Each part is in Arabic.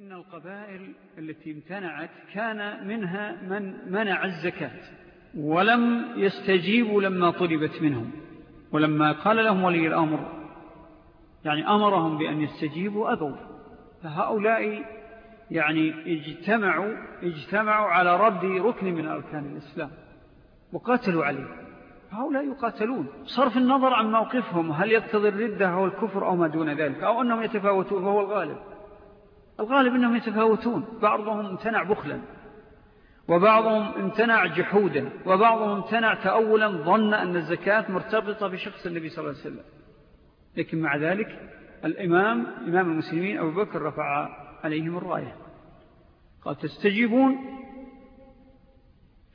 فإن القبائل التي امتنعت كان منها من منع الزكاة ولم يستجيبوا لما طلبت منهم. ولما قال لهم ولي الأمر يعني أمرهم بأن يستجيبوا أبوا فهؤلاء يعني اجتمعوا, اجتمعوا على رد ركن من أركان الإسلام وقاتلوا عليه. هؤلاء يقاتلون. صرف النظر عن موقفهم هل يقتضي الردة أو الكفر أو ما دون ذلك أو أنهم يتفاوتون وهو الغالب. الغالب أنهم يتفاوتون. بعضهم امتنع بخلا وبعضهم امتنع جحودا وبعضهم امتنع تأولا ظن أن الزكاة مرتبطة بشخص النبي صلى الله عليه وسلم. لكن مع ذلك الإمام إمام المسلمين أبو بكر رفع عليهم الراية. قال تستجيبون؟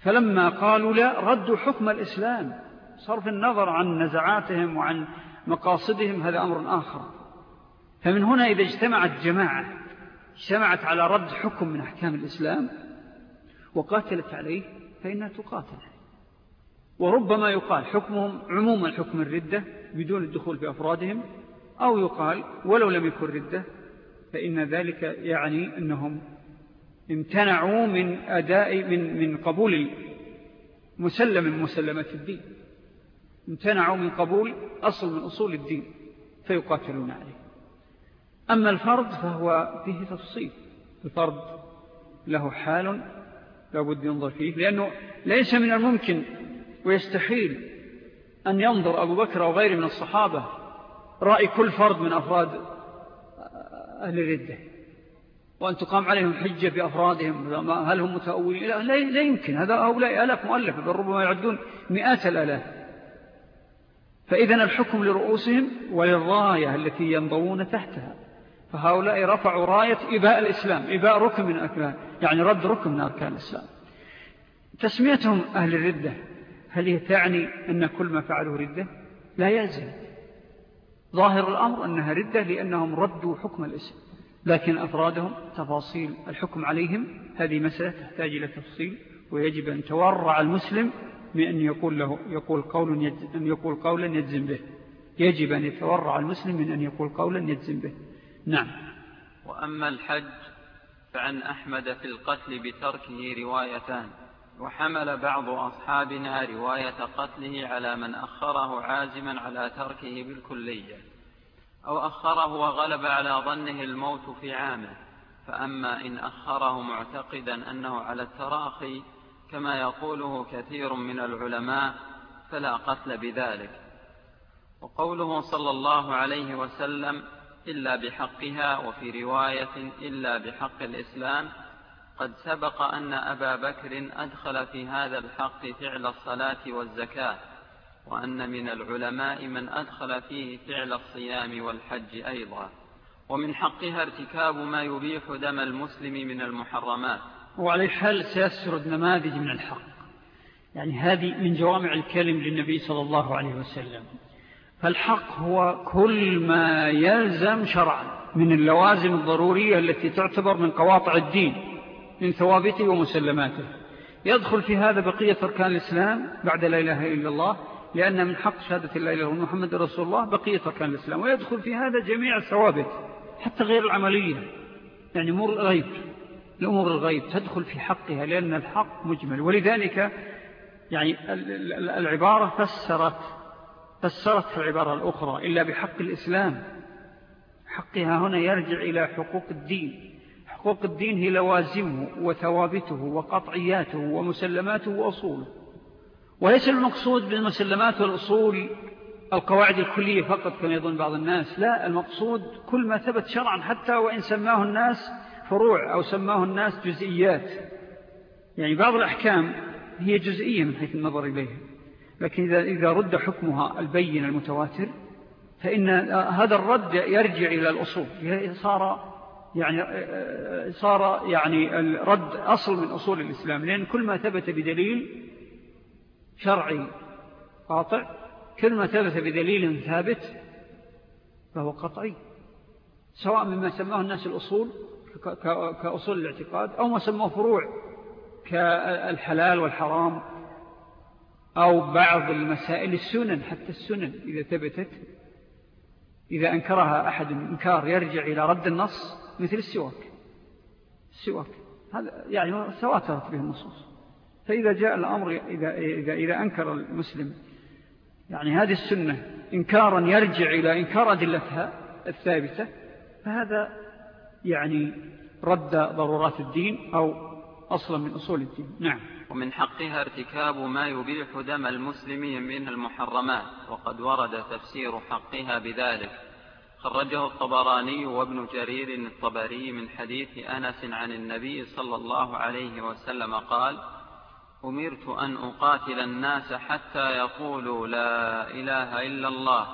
فلما قالوا لا ردوا حكم الإسلام صرف النظر عن نزعاتهم وعن مقاصدهم هذا أمر آخر. فمن هنا إذا اجتمعت جماعة اجتمعت على رد حكم من أحكام الإسلام وقاتلت عليه فإنها تقاتل. وربما يقال حكمهم عموما حكم الردة بدون الدخول في أفرادهم أو يقال ولو لم يكن ردة فإن ذلك يعني أنهم امتنعوا من أداء من, من قبول مسلم من مسلمات الدين. امتنعوا من قبول أصل من أصول الدين فيقاتلون عليه. أما الفرض فهو فيه تفصيل. الفرض له حال لابد ينظر فيه لأنه ليس من الممكن ويستحيل أن ينظر أبو بكر أو غيره من الصحابة رأي كل فرد من أفراد أهل الردة وأن تقام عليهم حجة بأفرادهم هل هم متأولين؟ لا, لا يمكن. هذا هؤلاء ألاف مؤلفة بل ربما يعدون مئات الألاف. فإذن الحكم لرؤوسهم وللراية التي ينضوون تحتها. فهؤلاء رفعوا راية إباء الإسلام إباء ركن من أكلان يعني رد ركن من أركان الإسلام. تسميتهم أهل الردة هل تعني أن كل ما فعلوا ردة؟ لا يلزم. ظاهر الأمر أنها ردة لأنهم ردوا حكم الإسلام لكن أفرادهم تفاصيل الحكم عليهم هذه مسألة تحتاج إلى تفصيل ويجب أن تورع المسلم من أن يقول, له يقول, قول أن يقول قولا يجزم به. يجب أن يتورع المسلم من أن يقول قولا يجزم به. نعم. وأما الحج فعن أحمد في القتل بتركه روايتان وحمل بعض أصحابنا رواية قتله على من أخره عازما على تركه بالكلية أو أخره وغلب على ظنه الموت في عامه فأما إن أخره معتقدا أنه على التراخي كما يقوله كثير من العلماء فلا قتل بذلك. وقوله صلى الله عليه وسلم إلا بحقها وفي رواية إلا بحق الإسلام قد سبق أن أبا بكر أدخل في هذا الحق فعل الصلاة والزكاة وأن من العلماء من أدخل فيه فعل الصيام والحج أيضا. ومن حقها ارتكاب ما يبيح دم المسلم من المحرمات. وعلى حال سيسرد نماذج من الحق؟ يعني هذه من جوامع الكلم للنبي صلى الله عليه وسلم. فالحق هو كل ما يلزم شرعا من اللوازم الضرورية التي تعتبر من قواطع الدين من ثوابته ومسلماته. يدخل في هذا بقية أركان الإسلام بعد لا إله إلا الله لأن من حق شهادة الله إله محمد رسول الله بقية أركان الإسلام. ويدخل في هذا جميع الثوابت حتى غير العملية. يعني أمور الغيب الأمور الغيب تدخل في حقها لأن الحق مجمل. ولذلك يعني العبارة فسرت فسرت في العبارة الأخرى إلا بحق الإسلام. حقها هنا يرجع إلى حقوق الدين. حقوق الدين هي لوازمه وثوابته وقطعياته ومسلماته وأصوله. وليس المقصود بالمسلمات والأصول القواعد الكلية فقط كما يظن بعض الناس. لا المقصود كل ما ثبت شرعا حتى وإن سماه الناس فروع أو سماه الناس جزئيات. يعني بعض الأحكام هي جزئية من حيث النظر إليها. لكن إذا, إذا رد حكمها البين المتواتر فإن هذا الرد يرجع إلى الأصول. صار يعني صار يعني الرد أصل من أصول الإسلام لأن كل ما ثبت بدليل شرعي قاطع كل ما ثبت بدليل ثابت فهو قطعي. سواء مما سماه الناس الأصول كأصول الاعتقاد أو ما سماه فروع كالحلال والحرام. أو بعض المسائل السنن حتى السنن إذا ثبتت إذا أنكرها أحد إنكار يرجع إلى رد النص مثل السواك. السواك. هذا يعني تواترت به النصوص. فإذا جاء الأمر إذا, إذا, إذا أنكر المسلم يعني هذه السنة إنكارا يرجع إلى إنكار أدلتها الثابتة فهذا يعني رد ضرورات الدين أو أصلا من أصول الدين. نعم. ومن حقها ارتكاب ما يبيح دم المسلمين من المحرمات وقد ورد تفسير حقها بذلك. خرجه الطبراني وابن جرير الطبري من حديث أنس عن النبي صلى الله عليه وسلم قال أمرت أن أقاتل الناس حتى يقولوا لا إله إلا الله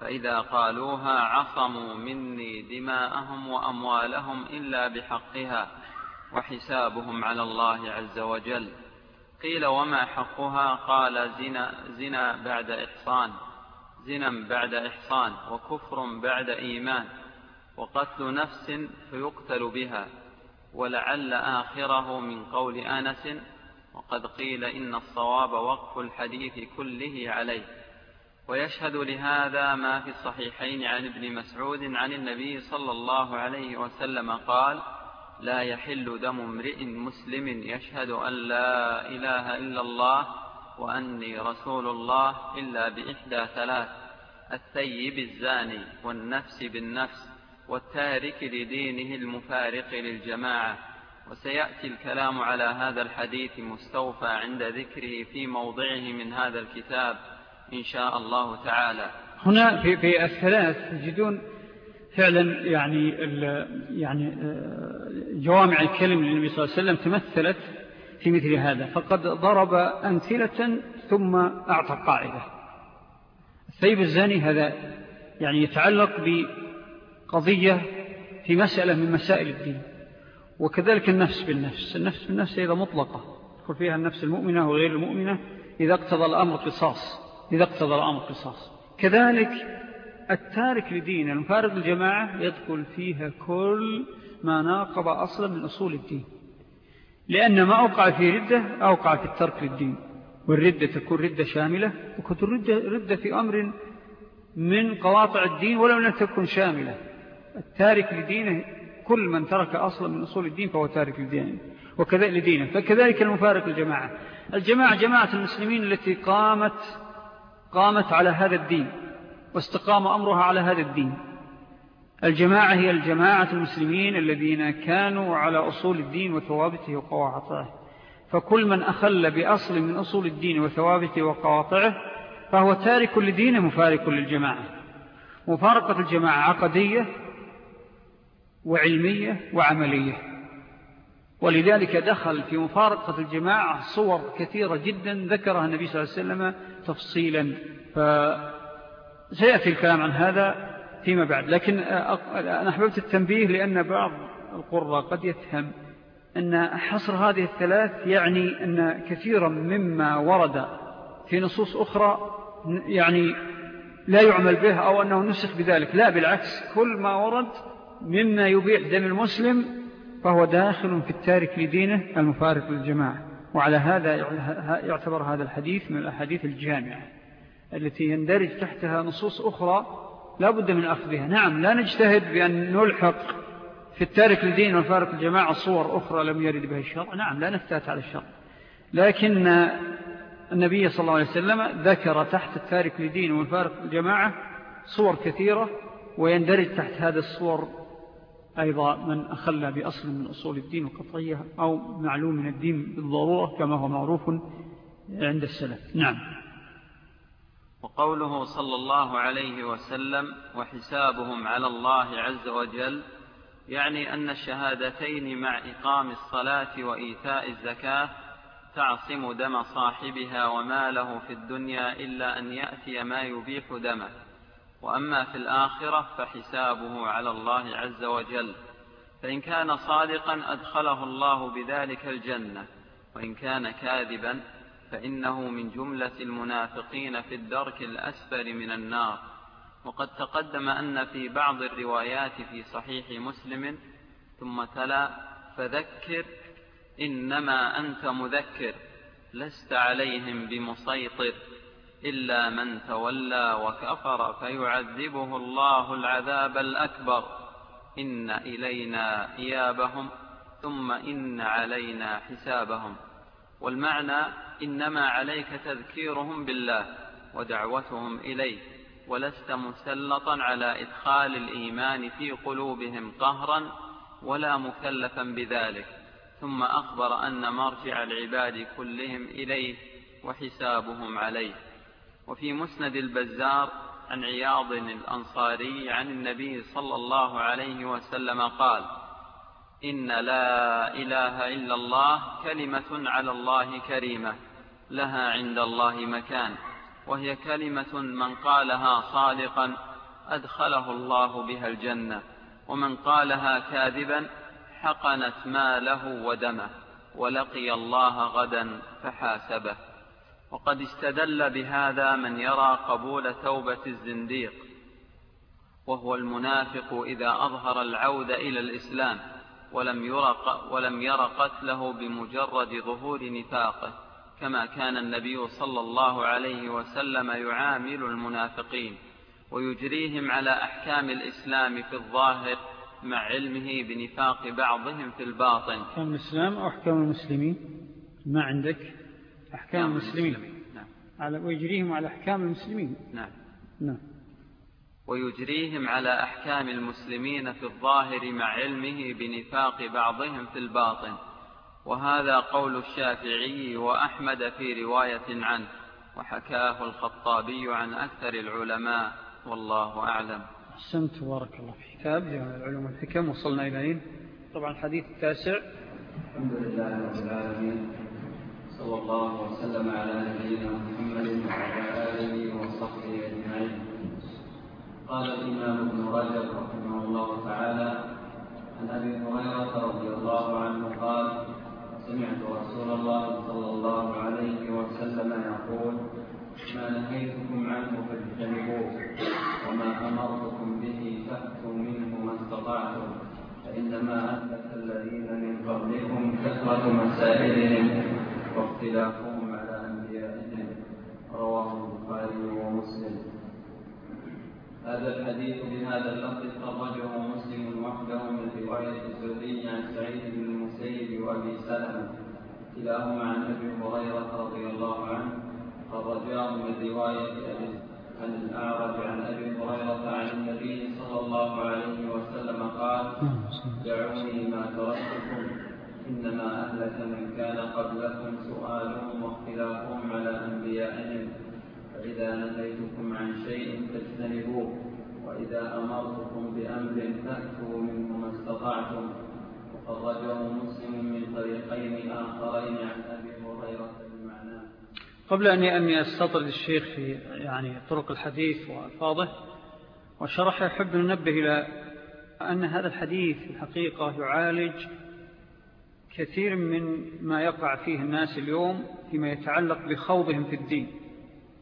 فإذا قالوها عصموا مني دماءهم وأموالهم إلا بحقها وحسابهم على الله عز وجل. قيل وما حقها؟ قال زنا, زنا بعد إحصان زنا بعد إحصان وكفر بعد إيمان وقتل نفس فيقتل بها ولعل آخره من قول أنس وقد قيل إن الصواب وقف الحديث كله عليه. ويشهد لهذا ما في الصحيحين عن ابن مسعود عن النبي صلى الله عليه وسلم قال لا يحل دم امرئ مسلم يشهد أن لا إله إلا الله وأني رسول الله إلا بإحدى ثلاث الثيب الزاني والنفس بالنفس والتارك لدينه المفارق للجماعة. وسيأتي الكلام على هذا الحديث مستوفى عند ذكره في موضعه من هذا الكتاب إن شاء الله تعالى. هنا في, في الثلاث تجدون فعلا يعني يعني آه، جوامع الكلم للنبي صلى الله عليه وسلم تمثلت في مثل هذا. فقد ضرب أمثلة ثم أعطى قاعدة. الثيب الزاني هذا يعني يتعلق بقضية في مسألة من مسائل الدين وكذلك النفس بالنفس. النفس بالنفس إذا مطلقة. يدخل فيها النفس المؤمنة وغير المؤمنة إذا اقتضى الأمر قصاص إذا اقتضى الأمر قصاص. كذلك التارك لدين المفارق الجماعة يدخل فيها كل ما ناقض أصلا من أصول الدين. لأن ما أوقع في ردة أوقع في الترك للدين. والردة تكون ردة شاملة. وكنت ردة, ردة في أمر من قواطع الدين ولو لم تكن شاملة. التارك لدينه كل من ترك أصلا من أصول الدين فهو تارك لدينه. وكذلك لدينه. فكذلك المفارق الجماعة الجماعة جماعة المسلمين التي قامت قامت على هذا الدين. واستقام أمرها على هذا الدين. الجماعة هي الجماعة المسلمين الذين كانوا على أصول الدين وثوابته وقواطعه فكل من أخل بأصل من أصول الدين وثوابته وقواطعه فهو تارك لدينه مفارق للجماعة. مفارقة الجماعة عقدية وعلمية وعملية. ولذلك دخل في مفارقة الجماعة صور كثيرة جدا ذكرها النبي صلى الله عليه وسلم تفصيلا. فسيأتي الكلام عن هذا فيما بعد لكن أنا أحببت التنبيه لأن بعض القرى قد يفهم أن حصر هذه الثلاث يعني أن كثيرا مما ورد في نصوص أخرى يعني لا يعمل به أو أنه نسخ بذلك. لا بالعكس كل ما ورد مما يبيح دم المسلم فهو داخل في التارك لدينه المفارق للجماعة. وعلى هذا يعتبر هذا الحديث من الأحاديث الجامعة. التي يندرج تحتها نصوص أخرى لا بد من أخذها نعم لا نجتهد بأن نلحق في التارك لدين والفارق الجماعة صور أخرى لم يرد بها الشرع. نعم لا نفتات على الشرع. لكن النبي صلى الله عليه وسلم ذكر تحت التارك لدين والفارق الجماعة صور كثيرة ويندرج تحت هذه الصور أيضا من أخلى بأصل من أصول الدين وقطعية أو معلوم من الدين بالضرورة كما هو معروف عند السلف. نعم. وقوله صلى الله عليه وسلم وحسابهم على الله عز وجل يعني أن الشهادتين مع إقام الصلاة وإيتاء الزكاة تعصم دم صاحبها وماله في الدنيا إلا أن يأتي ما يبيح دمه. وأما في الآخرة فحسابه على الله عز وجل. فإن كان صادقا أدخله الله بذلك الجنة وإن كان كاذبا فإنه من جملة المنافقين في الدرك الأسفل من النار. وقد تقدم أن في بعض الروايات في صحيح مسلم ثم تلا فذكر إنما أنت مذكر لست عليهم بمسيطر إلا من تولى وكفر فيعذبه الله العذاب الأكبر. إن إلينا إيابهم ثم إن علينا حسابهم. والمعنى إنما عليك تذكيرهم بالله ودعوتهم إليه ولست مسلطا على إدخال الإيمان في قلوبهم قهرا ولا مكلفا بذلك ثم أخبر أن مرجع العباد كلهم إليه وحسابهم عليه. وفي مسند البزار عن عياض الأنصاري عن النبي صلى الله عليه وسلم قال إن لا إله إلا الله كلمة على الله كريمة لها عند الله مكان وهي كلمة من قالها صادقا أدخله الله بها الجنة ومن قالها كاذبا حقنت ماله ودمه ولقي الله غدا فحاسبه. وقد استدل بهذا من يرى قبول توبة الزنديق وهو المنافق إذا أظهر العود إلى الإسلام. ولم ير, ولم ير قتله بمجرد ظهور نفاقه كما كان النبي صلى الله عليه وسلم يعامل المنافقين ويجريهم على أحكام الإسلام في الظاهر مع علمه بنفاق بعضهم في الباطن. أحكام الإسلام أو أحكام المسلمين؟ ما عندك؟ أحكام المسلمين, المسلمين. نعم. على ويجريهم على أحكام المسلمين. نعم. نعم. ويجريهم على أحكام المسلمين في الظاهر مع علمه بنفاق بعضهم في الباطن. وهذا قول الشافعي وأحمد في رواية عنه وحكاه الخطابي عن أكثر العلماء والله أعلم. أحسنت بارك الله في كتاب جامع العلوم والحكم وصلنا إلى طبعا الحديث التاسع. الحمد لله رب العالمين صلى الله وسلم على نبينا محمد وعلى آله وصحبه أجمعين. قال الإمام ابن رجب رحمه الله تعالى عن أبي هريرة رضي الله عنه قال سمعت رسول الله صلى الله عليه وسلم يقول ما نهيتكم عنه فاجتنبوه وما أمرتكم به فأتوا منه ما استطعتم فإنما أهلك الذين من قبلكم كثرة مسائلهم واختلافهم على أنبيائهم. رواه البخاري ومسلم. هذا الحديث بهذا اللفظ خرجه مسلم وحده من رواية الزهري عن سعيد بن المسيب وأبي سلمة. كلاهما عن أبي هريرة رضي الله عنه خرجاه من رواية عن الأعرج عن أبي هريرة عن النبي صلى الله عليه وسلم قال دعوني ما تركتكم إنما أهلك من كان قبلكم سؤالهم واختلافهم على أنبيائهم. فإذا نهيتكم عن شيء فاجتنبوه وإذا أمرتكم بأمر فأتوا منه ما استطعتم. وخرجه مسلم من طريقين آخرين عن أبي هريرة قبل أني أستطرد الشيخ في يعني طرق الحديث وألفاظه وشرح يحب ننبه إلى أن هذا الحديث في الحقيقة يعالج كثير من ما يقع فيه الناس اليوم فيما يتعلق بخوضهم في الدين.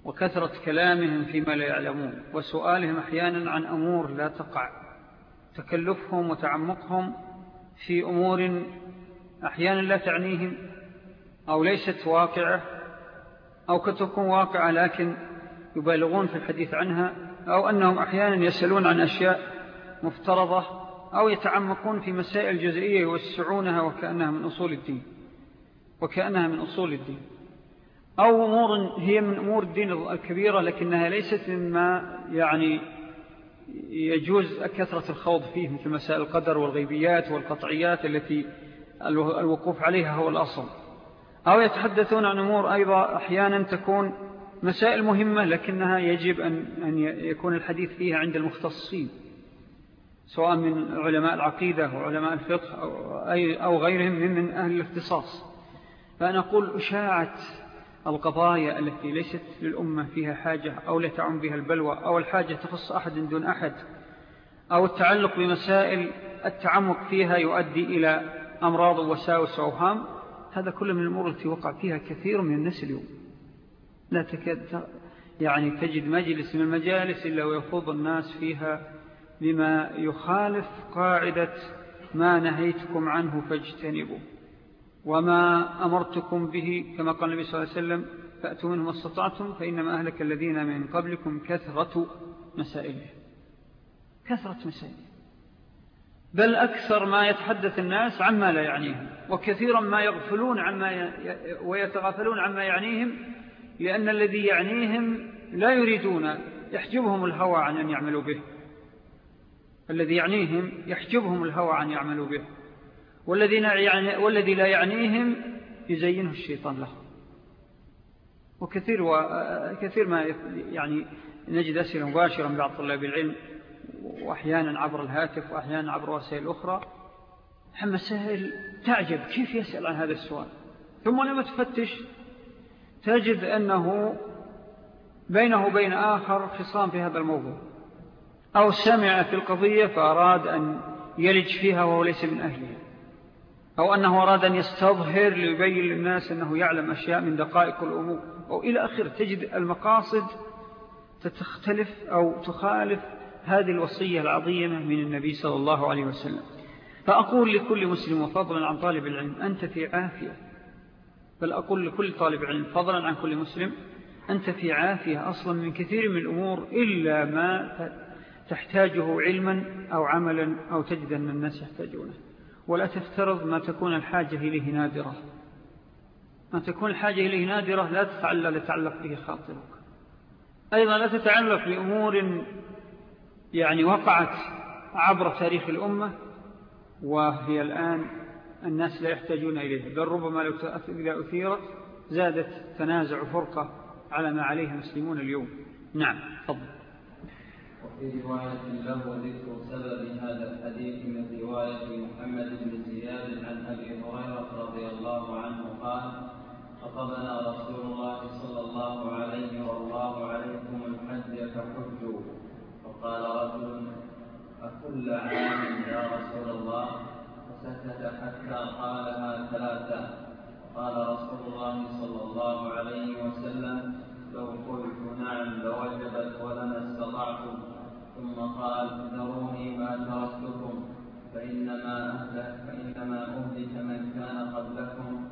وكثرة كلامهم فيما لا يعلمون وسؤالهم أحيانا عن أمور لا تقع. تكلفهم وتعمقهم في أمور أحيانا لا تعنيهم أو ليست واقعة أو كتكون واقعة لكن يبالغون في الحديث عنها أو أنهم أحيانا يسألون عن أشياء مفترضة أو يتعمقون في مسائل جزئية يوسعونها وكأنها من أصول الدين. وكأنها من أصول الدين. أو أمور هي من أمور الدين الكبيرة لكنها ليست مما يعني يجوز كثرة الخوض فيه مثل مسائل القدر والغيبيات والقطعيات التي الوقوف عليها هو الأصل. أو يتحدثون عن أمور أيضا أحيانا تكون مسائل مهمة لكنها يجب أن يكون الحديث فيها عند المختصين سواء من علماء العقيدة وعلماء الفقه أو غيرهم من أهل الاختصاص. فأنا أقول أشاعة القضايا التي ليست للأمة فيها حاجة أو لا تعم بها البلوى أو الحاجة تخص أحد دون أحد أو التعلق بمسائل التعمق فيها يؤدي إلى أمراض وساوس وأوهام. هذا كل من الأمور التي وقع فيها كثير من الناس اليوم. لا تكاد يعني تجد مجلس من المجالس إلا ويخوض الناس فيها بما يخالف قاعدة ما نهيتكم عنه فاجتنبوا وما أمرتكم به كما قال النبي صلى الله عليه وسلم فأتوا منه ما استطعتم فإنما أهلك الذين من قبلكم كثرة مسائله. كثرة مسائله. بل أكثر ما يتحدث الناس عما لا يعنيهم وكثيرا ما يغفلون عما ي... ويتغافلون عما يعنيهم لأن الذي يعنيهم لا يريدون يحجبهم الهوى عن أن يعملوا به. الذي يعنيهم يحجبهم الهوى عن يعملوا به. والذي, يعني والذي لا يعنيهم يزينه الشيطان له. وكثير وكثير ما يعني نجد أسئلة مباشرة من بعض طلاب العلم وأحيانا عبر الهاتف وأحيانا عبر وسائل أخرى. مسائل تعجب كيف يسأل عن هذا السؤال؟ ثم لما تفتش تجد أنه بينه وبين آخر خصام في هذا الموضوع. أو سمع في القضية فأراد أن يلج فيها وهو ليس من أهلها أو أنه أراد أن يستظهر ليبين للناس أنه يعلم أشياء من دقائق الأمور. أو إلى آخر تجد المقاصد تتختلف أو تخالف هذه الوصية العظيمة من النبي صلى الله عليه وسلم. فأقول لكل مسلم وفضلا عن طالب العلم أنت في عافية. بل أقول لكل طالب علم فضلا عن كل مسلم أنت في عافية أصلا من كثير من الأمور إلا ما تحتاجه علما أو عملا أو تجد أن الناس يحتاجونه. ولا تفترض ما تكون الحاجة إليه نادرة. ما تكون الحاجة إليه نادرة لا تتعلق لتعلق به خاطرك أيضا لا تتعلق بأمور يعني وقعت عبر تاريخ الأمة وهي الآن الناس لا يحتاجون إليها. بل ربما لو إذا أثيرت زادت تنازع فرقة على ما عليه المسلمون اليوم. نعم فضل وفي رواية له ذكر سبب هذا الحديث من رواية محمد بن زياد عن أبي هريرة رضي الله عنه قال خطبنا رسول الله صلى الله عليه والله عليكم الحج فحجوا. فقال رجل أكل عام يا رسول الله؟ فسكت حتى قالها ثلاثة. قال رسول الله صلى الله عليه وسلم لو قلت نعم لوجبت ولما استطعتم ثم قال ذروني ما تركتكم فإنما أهلك فإنما أهلك من كان قبلكم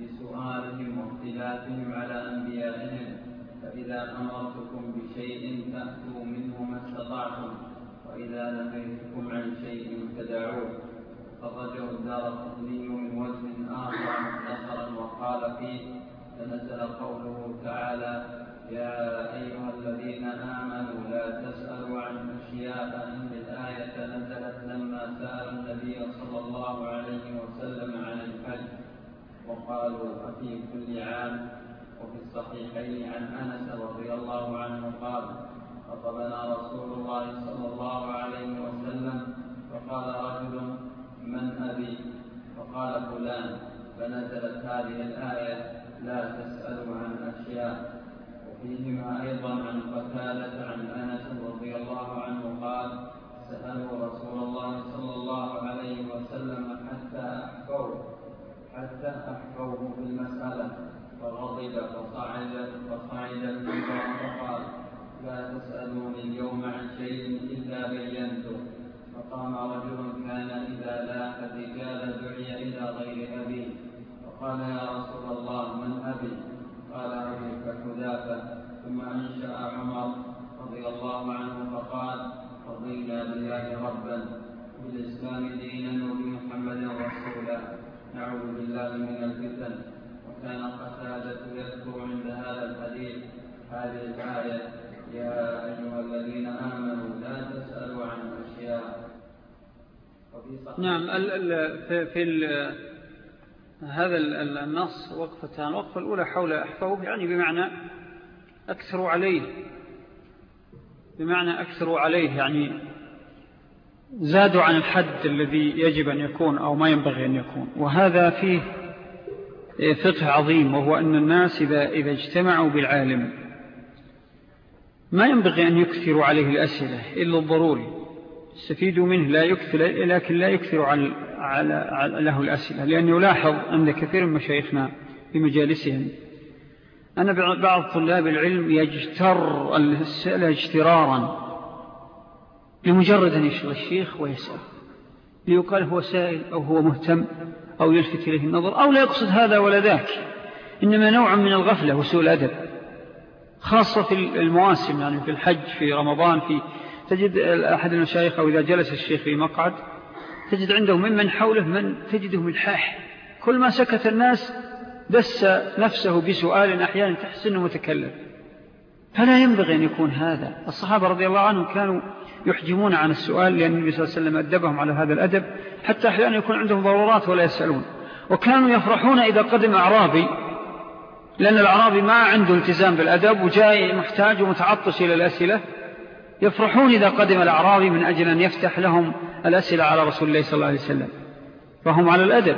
بسؤالهم واختلافهم على أنبيائهم فإذا أمرتكم بشيء فأتوا منه ما استطعتم وإذا نهيتكم عن شيء فدعوه. فخرجه الدار القطني من وجه آخر مختصرا وقال فيه فنزل قوله تعالى يا أيها الذين آمنوا لا تسألوا عن أشياء إن الآية نزلت لما سأل النبي صلى الله عليه وسلم عن الحج. وقالوا أفي كل عام؟ وفي الصحيحين عن أنس رضي الله عنه قال خطبنا رسول الله صلى الله عليه وسلم فقال رجل من أبي؟ فقال فلان. فنزلت هذه الآية لا تسألوا عن أشياء. وفيهما أيضا عن قتالة عن أنس رضي الله عنه قال سألوا رسول الله صلى الله عليه وسلم حتى أحفوه حتى أحفوه في المسألة فغضب فصعد فصعد المنبر فقال لا تسألوني اليوم عن شيء إلا بينته. فقام رجل كان إذا لاح الرجال دعي إلى غير أبيه فقال يا رسول الله من أبي؟ قال أبوك حذافة ثم أنشأ عمر رضي الله عنه فقال رضينا بالله ربا بالإسلام دينا وبمحمد رسولا نعوذ بالله من الفتن. وكان قتادة يذكر عند هذا الحديث هذه الآية يا أيها الذين آمنوا لا تسألوا عن أشياء. نعم في هذا النص وقفتان. الوقفة الأولى حول أحفوه يعني بمعنى أكثروا عليه. بمعنى أكثروا عليه يعني زادوا عن الحد الذي يجب أن يكون أو ما ينبغي أن يكون. وهذا فيه فقه عظيم وهو أن الناس إذا, إذا اجتمعوا بالعالم ما ينبغي أن يكثروا عليه الأسئلة إلا الضروري. استفيدوا منه لا يكثر لكن لا يكثروا على, على له الأسئلة لأنه يلاحظ أن كثير من مشايخنا في مجالسهم أن بعض طلاب العلم يجتر السئلة اجترارا لمجرد أن يشغل الشيخ ويسأل. ليقال هو سائل أو هو مهتم أو يلفت إليه النظر أو لا يقصد هذا ولا ذاك. إنما نوع من الغفلة وسوء الأدب خاصة في المواسم يعني في الحج في رمضان في تجد أحد المشايخ أو إذا جلس الشيخ في مقعد تجد عنده ممن حوله من تجده ملحاح. كل ما سكت الناس دس نفسه بسؤال أحيانا تحسنه متكلم. فلا ينبغي أن يكون هذا. الصحابة رضي الله عنهم كانوا يحجمون عن السؤال لأن النبي صلى الله عليه وسلم أدبهم على هذا الأدب حتى أحيانا يكون عندهم ضرورات ولا يسألون. وكانوا يفرحون إذا قدم أعرابي لأن الأعرابي ما عنده التزام بالأدب وجاي محتاج ومتعطش إلى الأسئلة. يفرحون إذا قدم الأعرابي من أجل أن يفتح لهم الأسئلة على رسول الله صلى الله عليه وسلم. فهم على الأدب.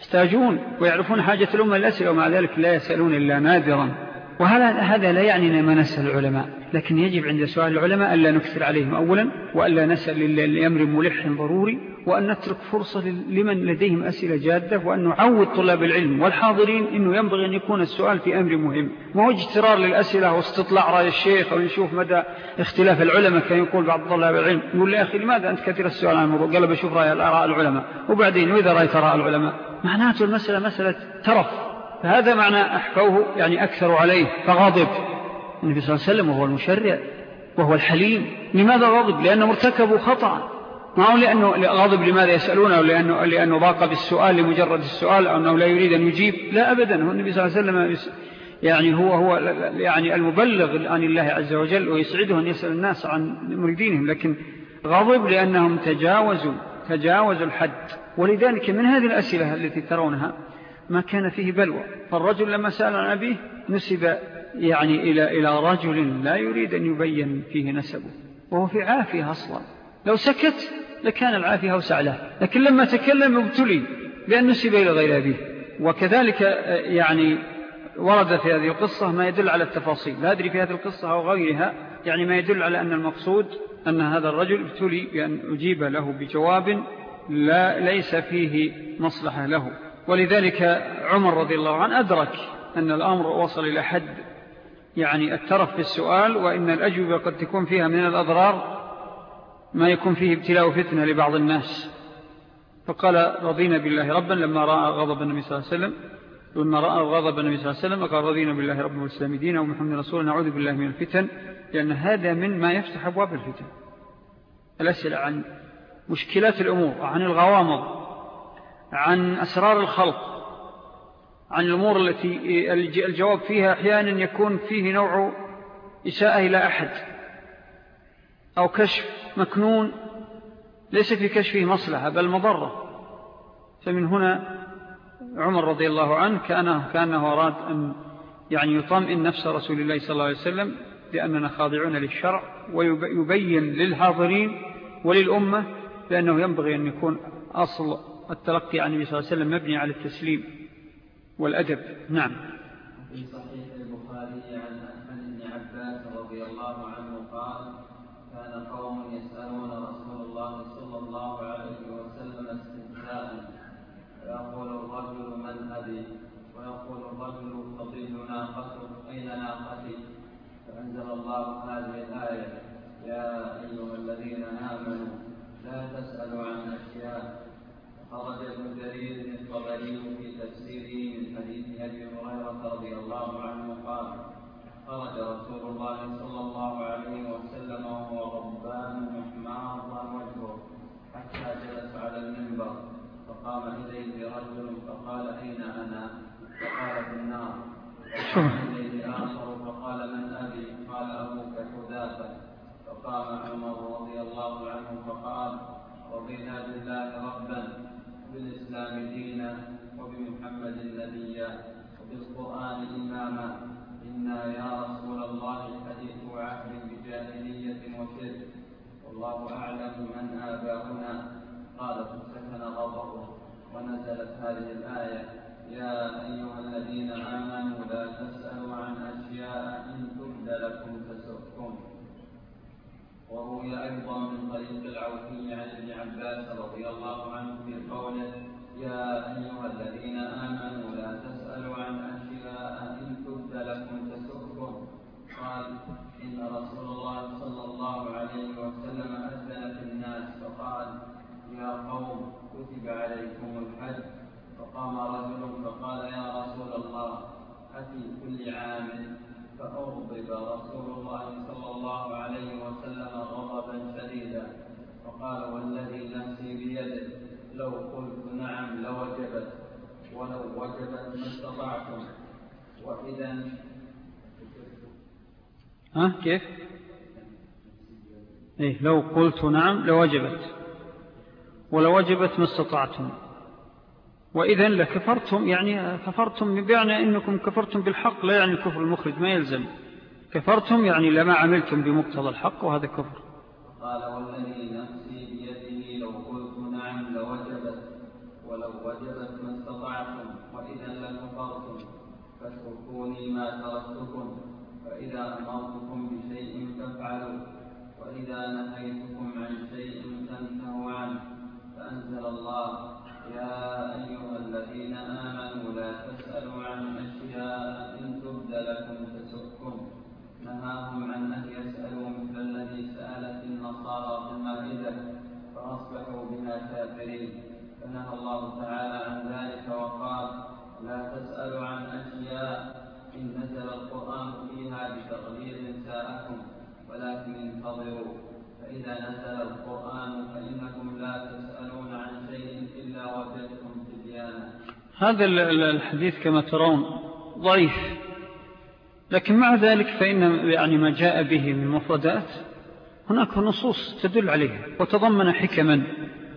يحتاجون ويعرفون حاجة الأمة الأسئلة ومع ذلك لا يسألون إلا نادرا. وهذا هذا لا يعني ما نسأل العلماء لكن يجب عند سؤال العلماء ألا نكثر عليهم أولا وألا نسأل لأمر ملح ضروري وأن نترك فرصة لمن لديهم أسئلة جادة وأن نعود طلاب العلم والحاضرين أنه ينبغي أن يكون السؤال في أمر مهم. ما هو اجترار للأسئلة واستطلاع رأي الشيخ أو نشوف مدى اختلاف العلماء كان يقول بعض طلاب العلم يقول لي أخي لماذا أنت كثير السؤال عن الموضوع؟ قال بشوف رأي العلماء وبعدين وإذا رأيت رأي العلماء؟ معناته المسألة مسألة ترف. فهذا معنى أحفوه يعني أكثر عليه فغضب. النبي صلى الله عليه وسلم وهو المشرع وهو الحليم. لماذا غضب؟ لأنه مرتكبوا خطأ. ما هو لأنه غضب؟ لماذا يسألونه؟ أو لأنه, لأنه ضاق بالسؤال لمجرد السؤال أو أنه لا يريد أن يجيب؟ لا أبدا. هو النبي صلى الله عليه وسلم يعني هو هو يعني المبلغ عن الله عز وجل ويسعده أن يسأل الناس عن مريدينهم لكن غضب لأنهم تجاوزوا تجاوزوا الحد. ولذلك من هذه الأسئلة التي ترونها ما كان فيه بلوى. فالرجل لما سأل عن أبيه نسب يعني إلى, إلى رجل لا يريد أن يبين فيه نسبه وهو في عافية أصلا. لو سكت لكان العافية أوسع له لكن لما تكلم ابتلي بأن نسب إلى غير أبيه. وكذلك يعني ورد في هذه القصة ما يدل على التفاصيل. لا أدري في هذه القصة أو غيرها يعني ما يدل على أن المقصود أن هذا الرجل ابتلي بأن أجيب له بجواب لا ليس فيه مصلحة له. ولذلك عمر رضي الله عنه أدرك أن الأمر وصل إلى حد يعني الترف في السؤال وإن الأجوبة قد تكون فيها من الأضرار ما يكون فيه ابتلاء فتنة لبعض الناس. فقال رضينا بالله ربا لما رأى غضب النبي صلى الله عليه وسلم. لما رأى غضب النبي صلى الله عليه وسلم قال رضينا بالله رب والسلام دينا ومحمد رسول نعوذ بالله من الفتن لأن هذا من ما يفتح أبواب الفتن. الأسئلة عن مشكلات الأمور عن الغوامض عن أسرار الخلق عن الأمور التي الجواب فيها أحيانا يكون فيه نوع إساءة إلى أحد أو كشف مكنون ليس في كشفه مصلحة بل مضرة. فمن هنا عمر رضي الله عنه كأنه, كأنه أراد أن يعني يطمئن نفس رسول الله صلى الله عليه وسلم لأننا خاضعون للشرع ويبين للحاضرين وللأمة بأنه ينبغي أن يكون أصل التلقي عن النبي صلى الله عليه وسلم مبني على التسليم والأدب. نعم. في صحيح البخاري عن أحمد بن عباس رضي الله عنه قال كان قوم يسألون رسول الله صلى الله عليه وسلم استهزاء فيقول الرجل من أبي؟ ويقول الرجل تضل ناقته أين ناقتي. فأنزل الله هذه الآية يا أيها الذين آمنوا لا تسألوا عن أشياء خرج ابن جرير الطبري في تفسيره من حديث أبي هريرة رضي الله عنه قال خرج رسول الله صلى الله عليه وسلم وهو غضبان محمار وجهه حتى جلس على المنبر. فقام إليه رجل فقال أين أنا؟ فقال في النار. فقام إليه آخر فقال من أبي؟ قال أبوك حذافة. فقام عمر رضي الله عنه فقال رضينا بالله ربا. بالإسلام دينا وبمحمد نبيا وبالقرآن إماما. إنا يا رسول الله حديث عهد بجاهلية وشرك. والله أعلم من آباؤنا. قال فسكن غضبه ونزلت هذه الآية. يا أيها الذين آمنوا لا تسألوا عن أشياء إن تبد لكم تسؤكم وروي أيضا من طريق العوفي عن ابن عباس رضي الله عنه في قوله يا أيها الذين آمنوا لا تسألوا عن أشياء إن تبد لكم تسؤكم قال إن رسول الله صلى الله عليه وسلم أذن في الناس فقال يا قوم كتب عليكم الحج. فقام رجل فقال يا رسول الله أفي كل عام فأغضب رسول الله صلى الله عليه وسلم غضبا شديدا. قال والذي نفسي بيده لو قلت نعم لوجبت ولو وجبت ما استطعتم. وإذا ها؟ كيف؟ إيه لو قلت نعم لوجبت ولوجبت ما استطعتم. وإذا لكفرتم يعني كفرتم بمعنى أنكم كفرتم بالحق لا يعني الكفر المخرج ما يلزم. كفرتم يعني لما عملتم بمقتضى الحق وهذا كفر. قال والذي نفسي بيده لو قلت نعم لوجبت ولو وجبت ما استطعتم وإذا لكفرتم فاتركوني ما تركتكم فإذا أمرتكم بشيء فافعلوا وإذا نهيتكم عن شيء فانتهوا عنه فأنزل الله يا أيها الذين آمنوا لا تسألوا عن أشياء إن تبد لكم تسؤكم نهاهم عن أن يسألوا مثل الذي سألت النصارى في المائدة فأصبحوا بها كافرين. فنهى الله تعالى عن ذلك وقال لا تسألوا عن أشياء إن نزل القرآن فيها بتغليظ ساءكم ولكن انتظروا. فإذا نزل القرآن فإنكم لا تسألون عن شيء هذا الحديث كما ترون ضعيف. لكن مع ذلك فإن يعني ما جاء به من مفردات هناك نصوص تدل عليها وتضمن حكما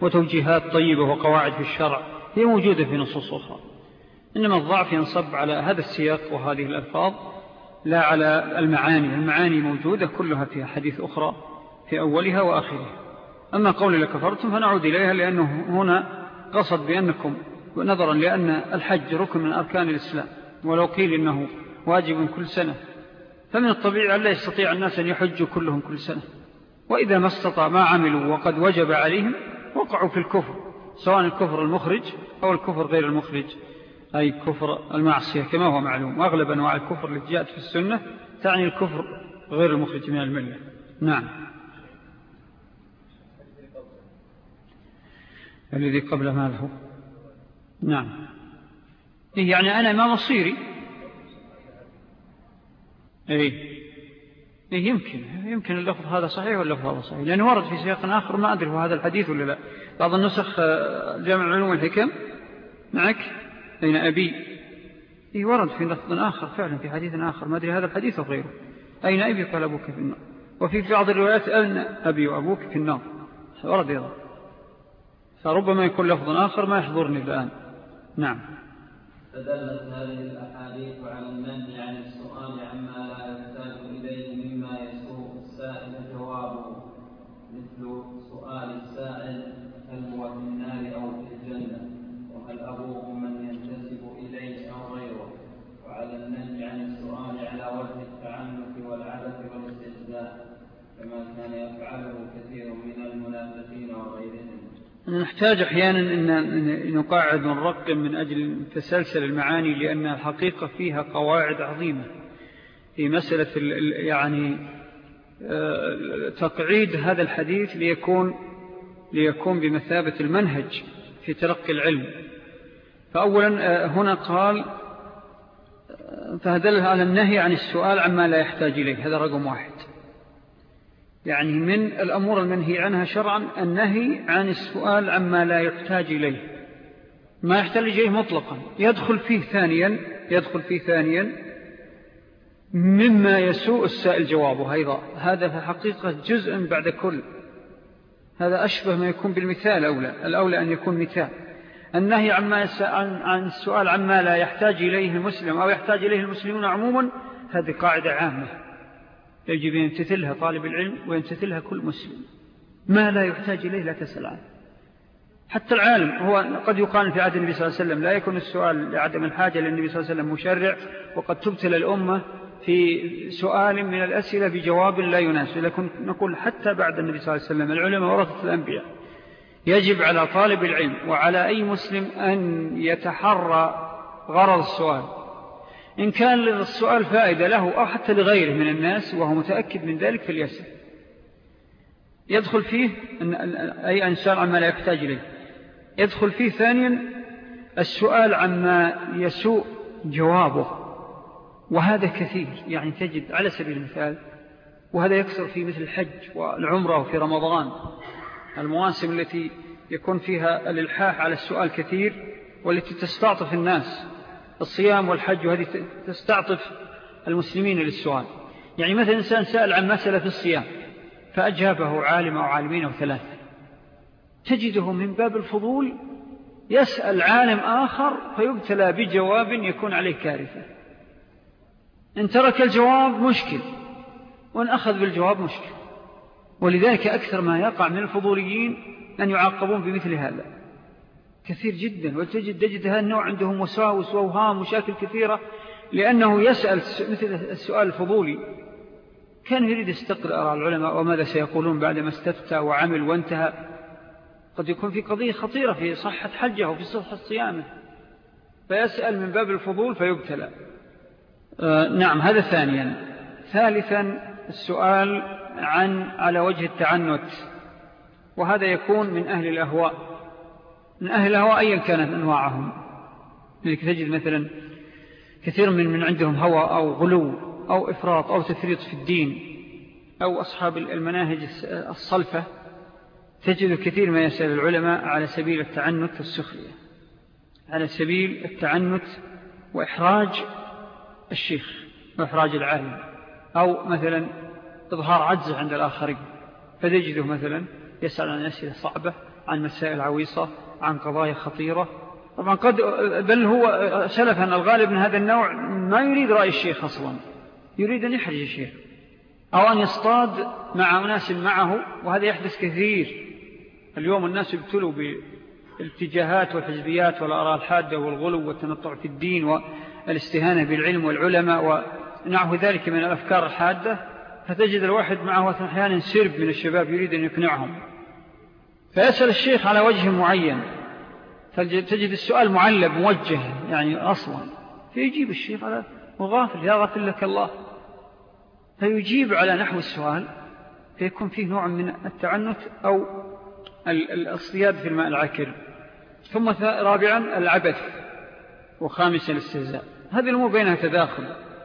وتوجيهات طيبة وقواعد في الشرع هي موجودة في نصوص أخرى. إنما الضعف ينصب على هذا السياق وهذه الألفاظ لا على المعاني. المعاني موجودة كلها في حديث أخرى في أولها وآخرها. أما قول لكفرتم فنعود إليها لأنه هنا قصد بأنكم نظرا لأن الحج ركن من أركان الإسلام ولو قيل إنه واجب كل سنة. فمن الطبيعي أن لا يستطيع الناس أن يحجوا كلهم كل سنة. وإذا ما استطاع ما عملوا وقد وجب عليهم وقعوا في الكفر سواء الكفر المخرج أو الكفر غير المخرج. أي كفر المعصية كما هو معلوم. وأغلب أنواع الكفر التي جاءت في السنة تعني الكفر غير المخرج من الملة. نعم. الذي قبل ماله. نعم. إيه، يعني أنا ما مصيري. إيه. إيه يمكن يمكن اللفظ هذا صحيح واللفظ هذا صحيح. لأنه ورد في سياق آخر ما أدري هو هذا الحديث ولا لا. بعض النسخ آه، جامع علوم الحكم معك؟ أين أبي؟ إيه ورد في لفظ آخر فعلا في حديث آخر. ما أدري هذا الحديث وغيره أين أبي؟ قال أبوك في النار. وفي بعض الروايات أن أبي وأبوك في النار. ورد أيضا. فربما يكون لفظ آخر ما يحضرني الآن. نعم. فدلت هذه الأحاديث على المنع عن السؤال عما لا يحتاج إليه مما يسوء السائل جوابه مثل سؤال السائل هل هو في النار أو في الجنة وهل أبوه من ينتسب إليه أو غيره وعلى المنع عن السؤال على وجه التعنف والعبث والاستجداء كما كان يفعله كثير من المنافقين وغيرهم نحتاج أحيانا أن نقاعد ونرقم من أجل تسلسل المعاني لأن الحقيقة فيها قواعد عظيمة. في مسألة يعني آه، تقعيد هذا الحديث ليكون, ليكون بمثابة المنهج في تلقي العلم. فأولا آه، هنا قال آه، فهدل على النهي عن السؤال عما لا يحتاج إليه. هذا رقم واحد. يعني من الأمور المنهي عنها شرعا النهي عن السؤال عما لا يحتاج إليه. ما يحتاج إليه مطلقا. يدخل فيه ثانيا يدخل فيه ثانيا مما يسوء السائل جوابه أيضا. هذا في حقيقة جزء بعد كل. هذا أشبه ما يكون بالمثال أولى. الأولى أن يكون مثال. النهي عما عن, عن السؤال عما لا يحتاج إليه المسلم أو يحتاج إليه المسلمون عموما هذه قاعدة عامة. يجب أن يمتثلها طالب العلم ويمتثلها كل مسلم. ما لا يحتاج إليه لا تسأل. عنه حتى العالم هو قد يقال في عهد النبي صلى الله عليه وسلم لا يكون السؤال لعدم الحاجة للنبي صلى الله عليه وسلم مشرع وقد تبتل الأمة في سؤال من الأسئلة بجواب لا يناسب. لكن نقول حتى بعد النبي صلى الله عليه وسلم العلماء ورثة الأنبياء. يجب على طالب العلم وعلى أي مسلم أن يتحرى غرض السؤال. إن كان للسؤال فائدة له أو حتى لغيره من الناس وهو متأكد من ذلك فليسأل يدخل فيه أي إنسان عما لا يحتاج إليه. يدخل فيه ثانيا السؤال عما يسوء جوابه. وهذا كثير. يعني تجد على سبيل المثال وهذا يكثر في مثل الحج والعمرة وفي رمضان. المواسم التي يكون فيها الإلحاح على السؤال كثير والتي تستعطف الناس. الصيام والحج وهذه تستعطف المسلمين للسؤال. يعني مثلا إنسان سأل عن مسألة في الصيام فأجابه عالم أو عالمين أو ثلاثة. تجده من باب الفضول يسأل عالم آخر فيبتلى بجواب يكون عليه كارثة. إن ترك الجواب مشكل وإن أخذ بالجواب مشكل. ولذلك أكثر ما يقع من الفضوليين أن يعاقبون بمثل هذا. كثير جدا وتجد تجد هذا النوع عندهم وساوس ووهام وشاكل كثيرة لأنه يسأل مثل السؤال الفضولي كان يريد يستقر العلماء وماذا سيقولون بعدما استفتى وعمل وانتهى؟ قد يكون في قضية خطيرة في صحة حجه وفي صحة صيامه. فيسأل من باب الفضول فيبتلى. آه نعم هذا ثانيا. ثالثا السؤال عن على وجه التعنت وهذا يكون من أهل الأهواء. من أهل الأهواء أيا كانت أنواعهم. لذلك تجد مثلا كثير من من عندهم هوى أو غلو أو إفراط أو تفريط في الدين أو أصحاب المناهج الصلفة. تجد كثير ما يسأل العلماء على سبيل التعنت والسخرية. على سبيل التعنت وإحراج الشيخ وإحراج العالم. أو مثلا إظهار عجز عند الآخرين. فتجده مثلا يسأل عن أسئلة صعبة عن مسائل عويصة عن قضايا خطيرة. طبعا قد بل هو سلفا الغالب من هذا النوع ما يريد رأي الشيخ أصلا. يريد أن يحرج الشيخ. أو أن يصطاد مع أناس معه وهذا يحدث كثير. اليوم الناس يبتلوا بالاتجاهات والحزبيات والآراء الحادة والغلو والتنطع في الدين والاستهانة بالعلم والعلماء ونعه ذلك من الأفكار الحادة. فتجد الواحد معه أحيانا سرب من الشباب يريد أن يقنعهم. فيسأل الشيخ على وجه معين. فتجد السؤال معلب موجه يعني أصلا. فيجيب الشيخ على مغافل يا غافل لك الله. فيجيب على نحو السؤال فيكون فيه نوع من التعنت أو الصياد في الماء العكر. ثم رابعا العبث. وخامسا الاستهزاء. هذه الأمور بينها تداخل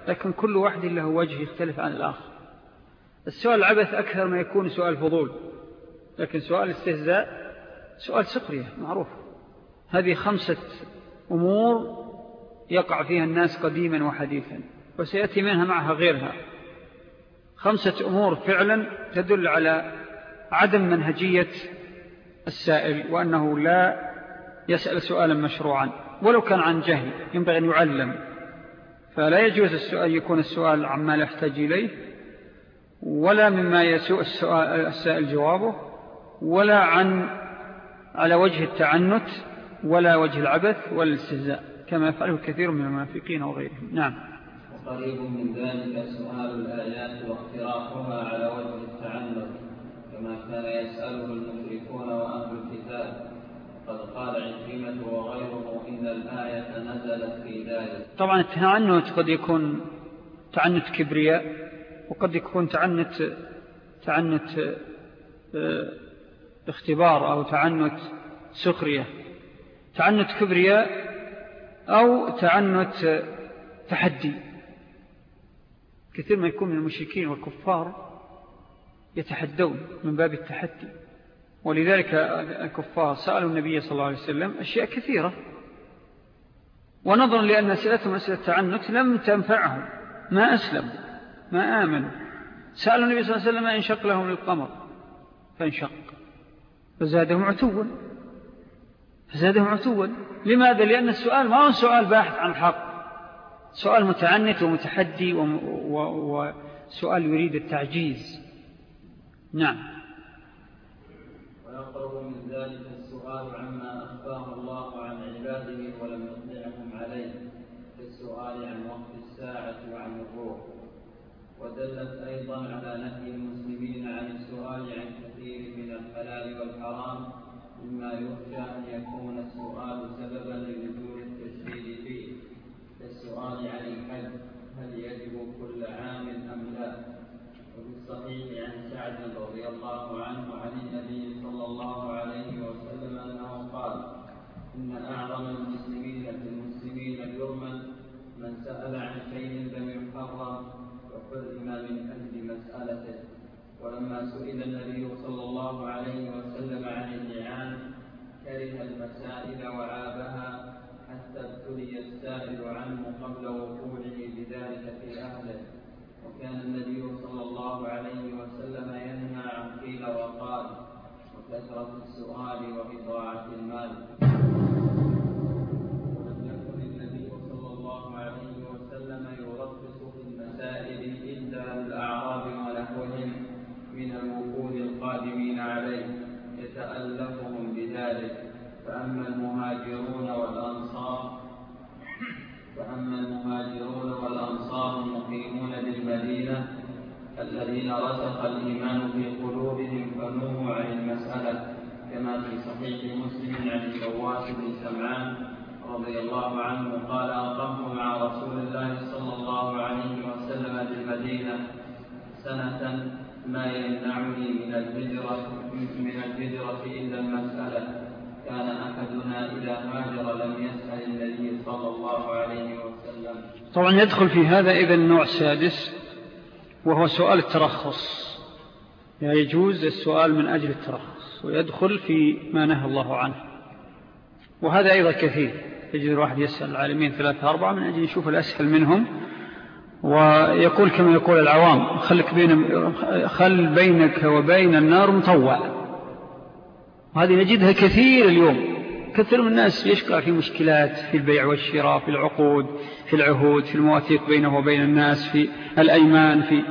لكن كل واحد له وجه يختلف عن الآخر. السؤال العبث أكثر ما يكون سؤال فضول. لكن سؤال الاستهزاء سؤال سقرية معروف. هذه خمسة أمور يقع فيها الناس قديما وحديثا وسيأتي منها معها غيرها. خمسة أمور فعلا تدل على عدم منهجية السائل وأنه لا يسأل سؤالا مشروعا ولو كان عن جهل ينبغي أن يعلم. فلا يجوز السؤال يكون السؤال عما لا يحتاج إليه ولا مما يسوء السؤال السائل جوابه. ولا عن على وجه التعنت ولا وجه العبث ولا الاستهزاء كما يفعله كثير من المنافقين وغيرهم نعم. وقريب من ذلك سؤال الآيات واقتراحها على وجه التعنت كما كان يسأله المشركون وأهل الكتاب. قد قال عكرمة وغيره إن الآية نزلت في ذلك. طبعا التعنت قد يكون تعنت كبرياء وقد يكون تعنت تعنت آه اختبار أو تعنت سخرية. تعنت كبرياء أو تعنت تحدي. كثير ما يكون من المشركين والكفار يتحدون من باب التحدي. ولذلك الكفار سألوا النبي صلى الله عليه وسلم أشياء كثيرة. ونظرا لأن أسئلتهم أسئلة تعنت لم تنفعهم. ما أسلموا ما آمنوا. سألوا النبي صلى الله عليه وسلم أن شق لهم للقمر فانشق. فزادهم عتوا. فزادهم عتوا. لماذا؟ لأن السؤال ما هو سؤال باحث عن الحق سؤال متعنت ومتحدي وسؤال يريد التعجيز. نعم. ويقرب من ذلك السؤال عما أخباه الله عن عباده ولم يطلعهم عليه كالسؤال عن وقت الساعة وعن الروح. ودلت أيضا على نهي المسلمين عن السؤال عن كثير من الحلال والحرام مما يخشى أن يكون السؤال سببا لوجود التشديد فيه. كالسؤال عن الحج هل يجب كل عام أم لا؟ وفي الصحيح عن سعد رضي الله عنه عن النبي صلى الله عليه وسلم أنه قال إن أعظم المسلمين في المسلمين جرما من سأل عن شيء لم يحرم وحرم من أجل مسألته. ولما سئل النبي صلى الله عليه وسلم عن اللعان كره المسائل وعابها حتى ابتلي السائل عنه قبل وقوعه بذلك في أهله. وكان النبي صلى الله عليه وسلم ينهى عن قيل وقال وكثرة السؤال وإضاعة المال. عليه يتألفهم بذلك. فأما المهاجرون والأنصار فأما المهاجرون والأنصار المقيمون بالمدينة الذين رسخ الإيمان في قلوبهم فنوه عن المسألة. كما في صحيح مسلم عن الفواس بن سمعان رضي الله عنه قال أقمت مع رسول الله صلى الله عليه وسلم بالمدينة سنة ما يمنعني من الهجرة من الهجرة إلا المسألة. كان أحدنا إذا هاجر لم يسأل النبي صلى الله عليه وسلم. طبعا يدخل في هذا إذا النوع السادس وهو سؤال الترخص. يعني يجوز السؤال من أجل الترخص ويدخل في ما نهى الله عنه. وهذا أيضا كثير. يجد الواحد يسأل العالمين ثلاثة أربعة من أجل يشوف الأسهل منهم. ويقول كما يقول العوام خلك بين خل بينك وبين النار مطوع. وهذه نجدها كثير اليوم. كثير من الناس يشقع في مشكلات في البيع والشراء في العقود في العهود في المواثيق بينه وبين الناس في الأيمان في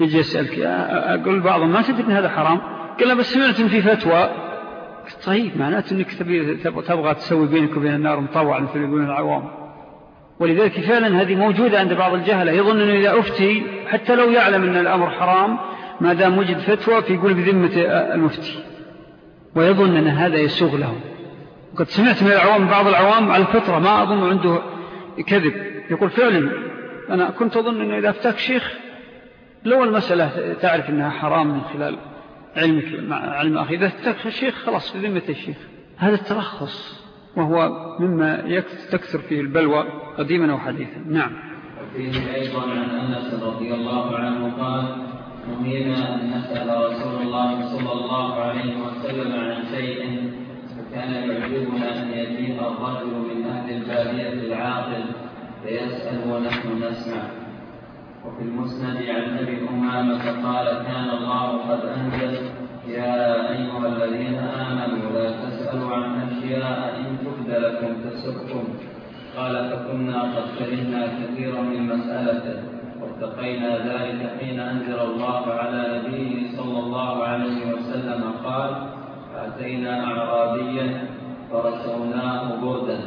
يجي يسألك أقول بعضهم ما تدري أن هذا حرام؟ قال بس سمعت في فتوى. طيب معناته أنك تبغى تسوي بينك وبين النار مطوع مثل يقولون العوام. ولذلك فعلا هذه موجودة عند بعض الجهلة. يظن أنه إذا أفتي حتى لو يعلم أن الأمر حرام ما دام وجد فتوى فيقول بذمة المفتي. ويظن أن هذا يسوغ له. وقد سمعت من العوام بعض العوام على الفطرة ما أظن عنده كذب. يقول فعلا أنا كنت أظن أنه إذا أفتاك شيخ لو المسألة تعرف أنها حرام من خلال علمك مع علم أخي إذا أفتاك الشيخ خلاص في ذمة الشيخ. هذا الترخص. وهو مما تكثر فيه البلوى قديما وحديثا نعم. وفيه أيضا عن أنس رضي الله عنه قال نهينا أن نسأل رسول الله صلى الله عليه وسلم عن شيء فكان يعجبنا أن يجيء الرجل من أهل البادية العاقل فيسأل ونحن نسمع. وفي المسند عن أبي أمامة قال كان الله قد أنزل يا أيها الذين آمنوا لا تسألوا عن أشياء إن تبد لكم تسؤكم. قال فكنا قد كرهنا كثيرا من مسألته واتقينا ذلك حين أنزل الله على نبيه صلى الله عليه وسلم. قال أتينا أعرابيا فرسوناه بردا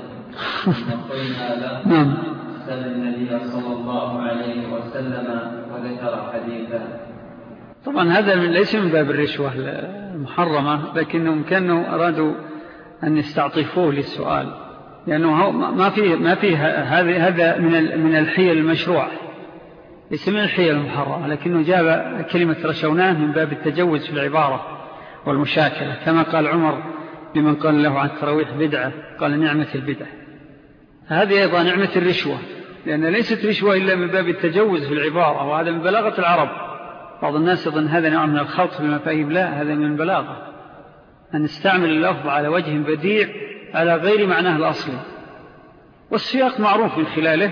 فقلنا له نعم. سل النبي صلى الله عليه وسلم وذكر حديثا طبعا هذا ليس من باب الرشوة المحرمة لكنهم كانوا أرادوا أن يستعطفوه للسؤال لأنه ما فيه ما فيه هذا هذا من من الحيل المشروعة ليس من الحيل المحرمة لكنه جاب كلمة رشوناه من باب التجوز في العبارة والمشاكلة كما قال عمر لمن قال له عن التراويح بدعة قال نعمة البدعة هذه أيضا نعمة الرشوة لأن ليست رشوة إلا من باب التجوز في العبارة وهذا من بلاغة العرب. بعض الناس يظن هذا نوع من الخلط في المفاهيم لا هذا من البلاغة. أن نستعمل اللفظ على وجه بديع على غير معناه الأصلي. والسياق معروف من خلاله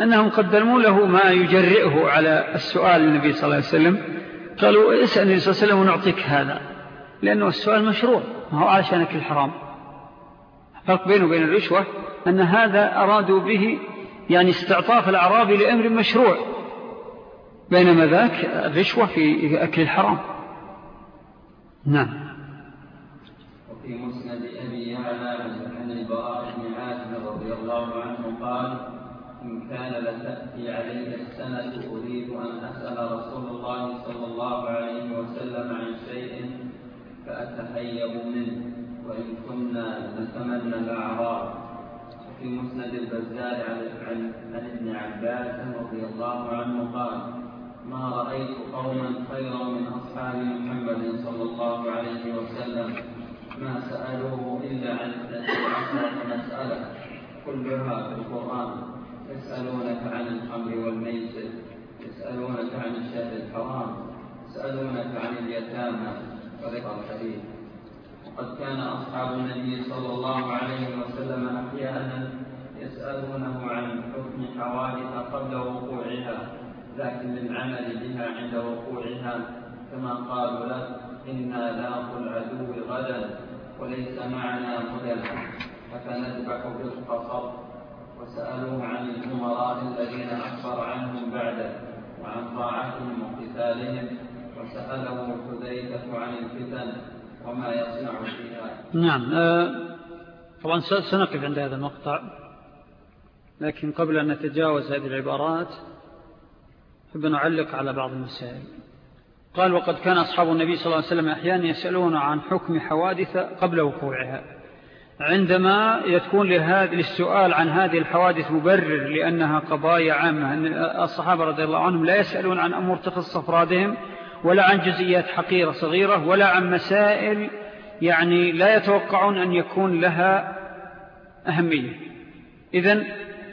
أنهم قدموا له ما يجرئه على السؤال للنبي صلى الله عليه وسلم. قالوا اسأل النبي صلى الله عليه وسلم ونعطيك هذا. لأنه السؤال مشروع ما هو عشانك الحرام. فرق بينه وبين الرشوة أن هذا أرادوا به يعني استعطاف الأعرابي لأمر مشروع. بينما ذاك الرشوة في أكل الحرام. نعم. وفي مسند أبي يعلى عن البراء بن عازم رضي الله عنه قال إن كان لتأتي علي السنة أريد أن أسأل رسول الله صلى الله عليه وسلم عن شيء فأتحيب منه وإن كنا نتمنى الأعراب وفي مسند البزار عن ابن عباس رضي الله عنه قال ما رأيت قوما خيرا من أصحاب محمد صلى الله عليه وسلم. ما سألوه إلا عن عشرة مسألة. كلها في القرآن. يسألونك عن الخمر والميسر. يسألونك عن الشهر الحرام. يسألونك عن اليتامى وذكر الحديث وقد كان أصحاب النبي صلى الله عليه وسلم أحيانا يسألونه عن حكم حوادث قبل وقوعها. لكن للعمل بها عند وقوعها كما قالوا له إنا لاقوا العدو غدا وليس معنا مدى أفنذبح بالقصر وسألوه عن الأمراء الذين أخبر عنهم بعده وعن طاعتهم وقتالهم. وسأله حذيفة عن الفتن وما يصنع فيها. نعم آه، طبعا سنقف عند هذا المقطع لكن قبل أن نتجاوز هذه العبارات حب نعلق على بعض المسائل. قال وقد كان أصحاب النبي صلى الله عليه وسلم أحيانا يسألون عن حكم حوادث قبل وقوعها عندما يكون لهذا للسؤال عن هذه الحوادث مبرر لأنها قضايا عامة أن الصحابة رضي الله عنهم لا يسألون عن أمور تخص أفرادهم ولا عن جزئيات حقيرة صغيرة ولا عن مسائل يعني لا يتوقعون أن يكون لها أهمية. إذن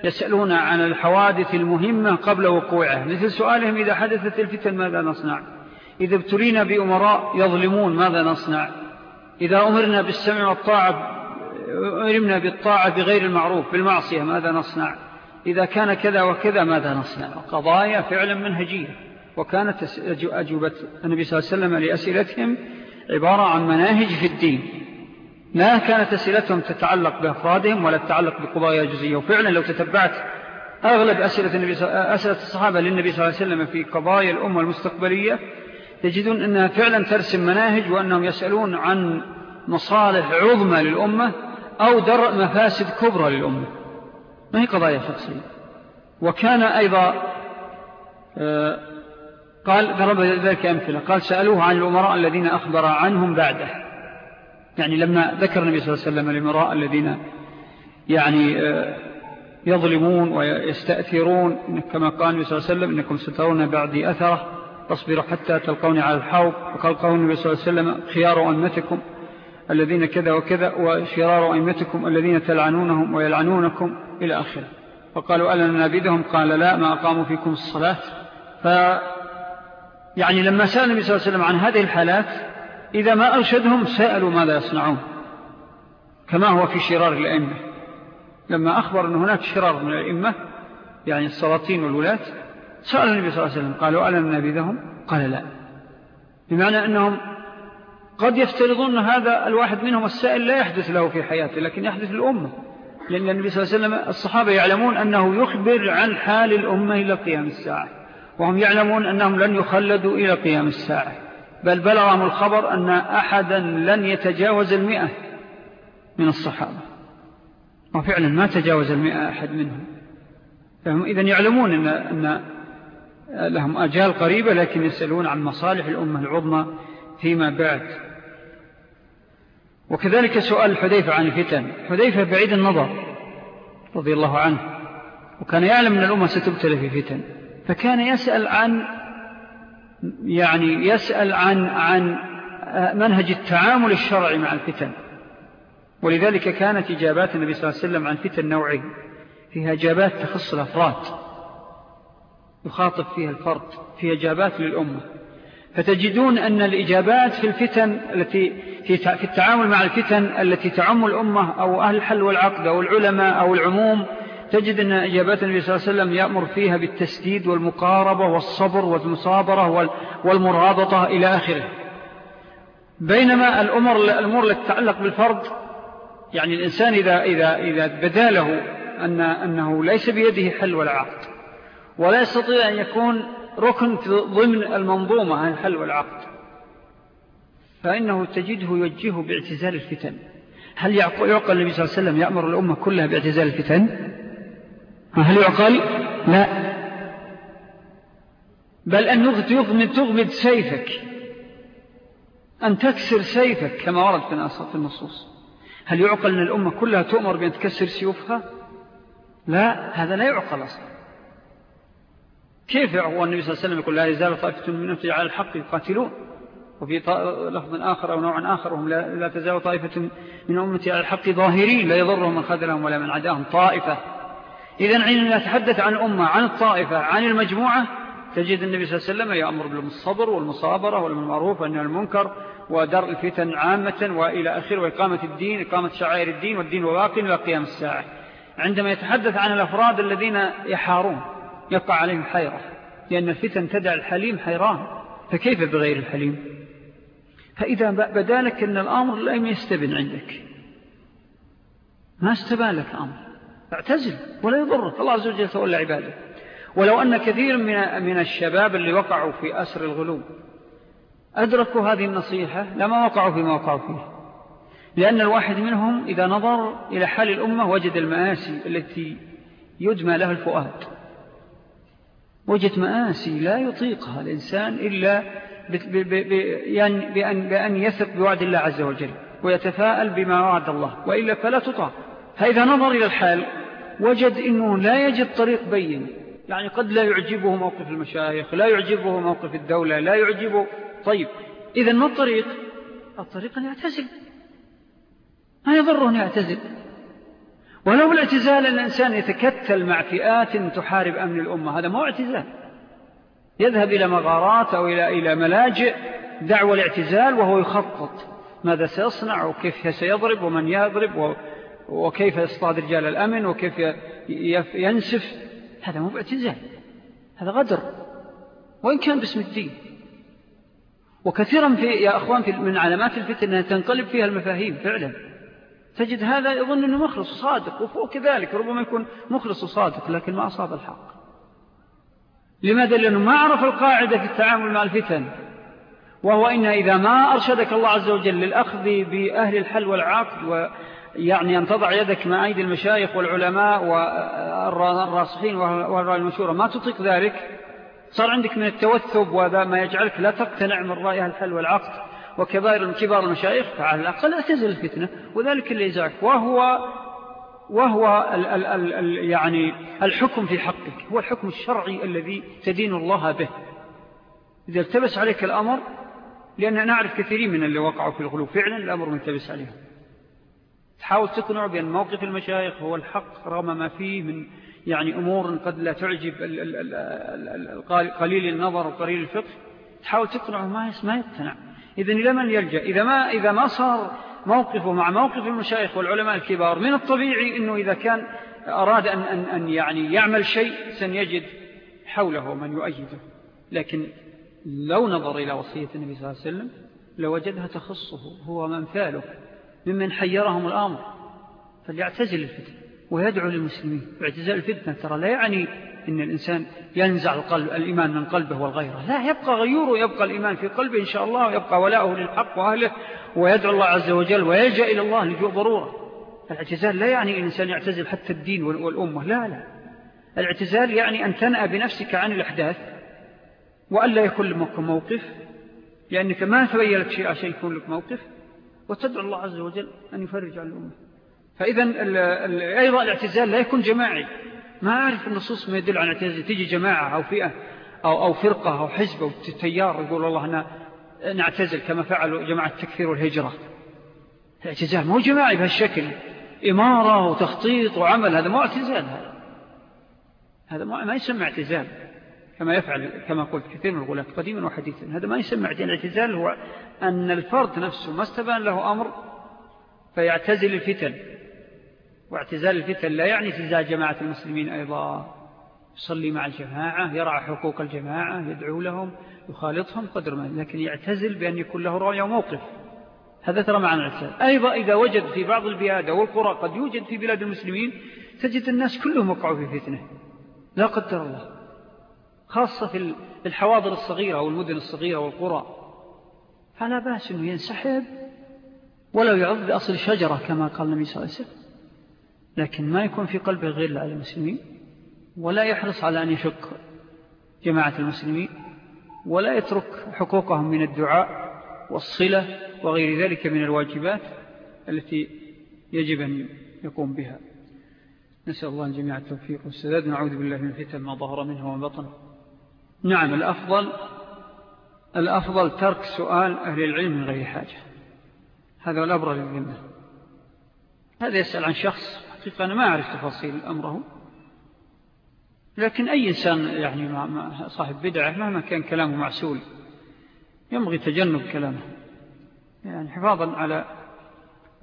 يسألون عن الحوادث المهمة قبل وقوعها. مثل سؤالهم إذا حدثت الفتن ماذا نصنع؟ إذا ابتلينا بأمراء يظلمون ماذا نصنع؟ إذا أمرنا بالسمع والطاعة أمرنا بالطاعة بغير المعروف بالمعصية ماذا نصنع؟ إذا كان كذا وكذا ماذا نصنع؟ قضايا فعلا منهجية. وكانت أجوبة النبي صلى الله عليه وسلم لأسئلتهم عبارة عن مناهج في الدين. لا كانت أسئلتهم تتعلق بأفرادهم ولا تتعلق بقضايا جزية وفعلا لو تتبعت أغلب أسئلة, النبي أسئلة الصحابة للنبي صلى الله عليه وسلم في قضايا الأمة المستقبلية تجدون أنها فعلا ترسم مناهج وأنهم يسألون عن مصالح عظمى للأمة أو درء مفاسد كبرى للأمة. ما هي قضايا شخصية؟ وكان أيضا آه، قال ضرب ذلك أمثلة. قال سألوه عن الأمراء الذين أخبر عنهم بعده. يعني لما ذكر النبي صلى الله عليه وسلم الأمراء الذين يعني آه، يظلمون ويستأثرون كما قال النبي صلى الله عليه وسلم إنكم سترون بعدي أثرة تصبروا حتى تلقوني على الحوض. وقال النبي صلى الله عليه وسلم خيار أمتكم الذين كذا وكذا وشرار أئمتكم الذين تلعنونهم ويلعنونكم إلى آخره. فقالوا ألا ننابذهم؟ قال لا ما أقاموا فيكم الصلاة. ف يعني لما سأل النبي صلى الله عليه وسلم عن هذه الحالات إذا ما أرشدهم سألوا ماذا يصنعون. كما هو في شرار الأئمة. لما أخبر أن هناك شرار من الأئمة يعني السلاطين والولاة سأل النبي صلى الله عليه وسلم قالوا ألا ننابذهم؟ قال لا. بمعنى أنهم قد يفترضون هذا الواحد منهم السائل لا يحدث له في حياته لكن يحدث الأمة لأن النبي صلى الله عليه وسلم الصحابة يعلمون أنه يخبر عن حال الأمة إلى قيام الساعة وهم يعلمون أنهم لن يخلدوا إلى قيام الساعة. بل بلغهم الخبر أن أحدا لن يتجاوز المئة من الصحابة. وفعلا ما تجاوز المئة أحد منهم. فهم إذن يعلمون أن, أن لهم أجال قريبة لكن يسألون عن مصالح الأمة العظمى فيما بعد. وكذلك سؤال حذيفة عن الفتن. حذيفة بعيد النظر رضي الله عنه وكان يعلم أن الأمة ستبتلى في فتن فكان يسأل عن يعني يسأل عن عن منهج التعامل الشرعي مع الفتن. ولذلك كانت إجابات النبي صلى الله عليه وسلم عن فتن نوعي فيها إجابات تخص الأفراد. يخاطب فيها الفرد. فيها إجابات للأمة. فتجدون أن الإجابات في الفتن التي في التعامل مع الفتن التي تعم الأمة أو أهل الحل والعقد أو العلماء أو العموم تجد أن إجابات النبي صلى الله عليه وسلم يأمر فيها بالتسديد والمقاربة والصبر والمصابرة والمرابطة إلى آخره. بينما الأمر الأمور التي تتعلق بالفرد يعني الإنسان إذا, إذا, إذا بدا له أن أنه ليس بيده حل ولا عقد ولا يستطيع أن يكون ركن ضمن المنظومة عن الحل والعقد فإنه تجده يوجهه باعتزال الفتن. هل يعقل النبي صلى الله عليه وسلم يأمر الأمة كلها باعتزال الفتن؟ هل يعقل لا. بل أن تغمد, تغمد سيفك. أن تكسر سيفك كما ورد في النصوص. هل يعقل أن الأمة كلها تؤمر بأن تكسر سيوفها؟ لا هذا لا يعقل أصلا. كيف هو النبي صلى الله عليه وسلم يقول لا يزال طائفة من أمتي على الحق يقاتلون. وفي لفظ آخر أو نوع آخر وهم لا تزال طائفة من أمتي على الحق ظاهرين لا يضرهم من خذلهم ولا من عداهم. طائفة إذن عندما نتحدث عن أمة عن الطائفة عن المجموعة تجد النبي صلى الله عليه وسلم يأمر بالصبر والمصابرة والمعروف والنهي المنكر ودرء الفتن عامة وإلى آخر وإقامة الدين إقامة شعائر الدين والدين وباق وقيام الساعة. عندما يتحدث عن الأفراد الذين يحارون يقع عليهم حيرة لأن الفتن تدع الحليم حيران. فكيف بغير الحليم؟ فإذا بدالك أن الأمر لم يستبن عندك. ما استبان لك الأمر اعتزل ولا يضرك. الله عز وجل تولى عباده. ولو أن كثير من من الشباب اللي وقعوا في أسر الغلو أدركوا هذه النصيحة لما وقعوا فيما وقعوا فيه. لأن الواحد منهم إذا نظر إلى حال الأمة وجد المآسي التي يدمى له الفؤاد. وجد مآسي لا يطيقها الإنسان إلا يعني بأن, بأن يثق بوعد الله عز وجل ويتفاءل بما وعد الله وإلا فلا تطاق. فإذا نظر إلى الحال وجد أنه لا يجد طريق بين. يعني قد لا يعجبه موقف المشايخ لا يعجبه موقف الدولة لا يعجبه. طيب إذا ما الطريق؟ الطريق أن يعتزل. ما يضره أن يعتزل. ولو بالاعتزال الإنسان يتكتل مع فئات تحارب أمن الأمة هذا مو اعتزال. يذهب إلى مغارات أو إلى, إلى ملاجئ دعوة الاعتزال وهو يخطط ماذا سيصنع وكيف سيضرب ومن يضرب وكيف يصطاد رجال الأمن وكيف ينسف هذا مو باعتزال هذا غدر وإن كان باسم الدين. وكثيرا في يا أخوان في من علامات الفتن أنها تنقلب فيها المفاهيم فعلا. تجد هذا يظن أنه مخلص وصادق وفوق كذلك ربما يكون مخلص وصادق لكن ما أصاب الحق. لماذا؟ لأنه ما عرف القاعدة في التعامل مع الفتن؟ وهو إن إذا ما أرشدك الله عز وجل للأخذ بأهل الحل والعقد ويعني أن تضع يدك مع أيدي المشايخ والعلماء والراسخين والرأي المشورة ما تطيق ذلك. صار عندك من التوثب وهذا ما يجعلك لا تقتنع من رأي أهل الحل والعقد وكبائر كبار المشايخ فعلى الأقل أتزل الفتنة. وذلك اللي يزعك. وهو وهو ال ال ال ال يعني الحكم في حقك. هو الحكم الشرعي الذي تدين الله به. إذا التبس عليك الأمر لأن نعرف كثيرين من اللي وقعوا في الغلو. فعلا الأمر ملتبس عليهم. تحاول تقنع بأن موقف المشايخ هو الحق رغم ما فيه من يعني أمور قد لا تعجب قليل النظر وقليل الفقه تحاول تقنعه ما يقتنع. إذن إلى من يلجأ؟ إذا ما, إذا ما صار موقفه مع موقف المشايخ والعلماء الكبار من الطبيعي أنه إذا كان أراد أن, أن, أن يعني يعمل شيء سنجد حوله من يؤيده. لكن لو نظر إلى وصية النبي صلى الله عليه وسلم لوجدها تخصه هو منفاله ممن حيرهم الأمر فليعتزل الفتن ويدعو للمسلمين. واعتزال الفتنة ترى لا يعني إن الإنسان ينزع القلب الإيمان من قلبه والغيرة. لا يبقى غيوره يبقى الإيمان في قلبه إن شاء الله ويبقى ولاؤه للحق وأهله ويدعو الله عز وجل ويلجأ إلى الله لجوء ضرورة. الاعتزال لا يعني أن الإنسان يعتزل حتى الدين والأمة. لا لا. الاعتزال يعني أن تنأى بنفسك عن الأحداث وألا يكون لك موقف لأنك ما تبين لك شيء عشان يكون لك موقف. وتدعو الله عز وجل أن يفرج عن الأمة. فإذا أيضا الاعتزال لا يكون جماعي. ما أعرف النصوص ما يدل عن الاعتزال. تيجي جماعة أو فئة أو, أو فرقة أو حزب أو تيار يقول الله أنا نعتزل كما فعلوا جماعة التكفير والهجرة. الاعتزال مو جماعي بهالشكل. إمارة وتخطيط وعمل. هذا مو اعتزال. هذا هذا ما يسمى اعتزال. كما يفعل كما قلت كثير من الغلاة قديما وحديثا هذا ما يسمى اعتزال. هو أن الفرد نفسه ما استبان له أمر فيعتزل الفتن. واعتزال الفتن لا يعني تزال جماعة المسلمين أيضا. يصلي مع الجماعة يرعى حقوق الجماعة يدعو لهم يخالطهم قدر ما. لكن يعتزل بأن يكون له رأي وموقف. هذا ترى معنى الاعتزال. أيضا إذا وجد في بعض البلاد والقرى قد يوجد في بلاد المسلمين تجد الناس كلهم وقعوا في فتنة. لا قدر الله. خاصة في الحواضر الصغيرة والمدن الصغيرة والقرى. فلا بأس أنه ينسحب ولو يعض بأصل شجرة كما قال النبي صلى الله عليه وسلم. لكن ما يكون في قلبه غير على المسلمين ولا يحرص على أن يشك جماعة المسلمين ولا يترك حقوقهم من الدعاء والصلة وغير ذلك من الواجبات التي يجب أن يقوم بها. نسأل الله الجميع التوفيق والسداد. نعوذ بالله من فتن ما ظهر منه وبطن نعم الأفضل الأفضل ترك سؤال أهل العلم من غير حاجة. هذا الأبرى للذمة. هذا يسأل عن شخص حقيقة أنا ما أعرف تفاصيل أمره. لكن أي إنسان يعني صاحب بدعة مهما كان كلامه معسول ينبغي تجنب كلامه. يعني حفاظا على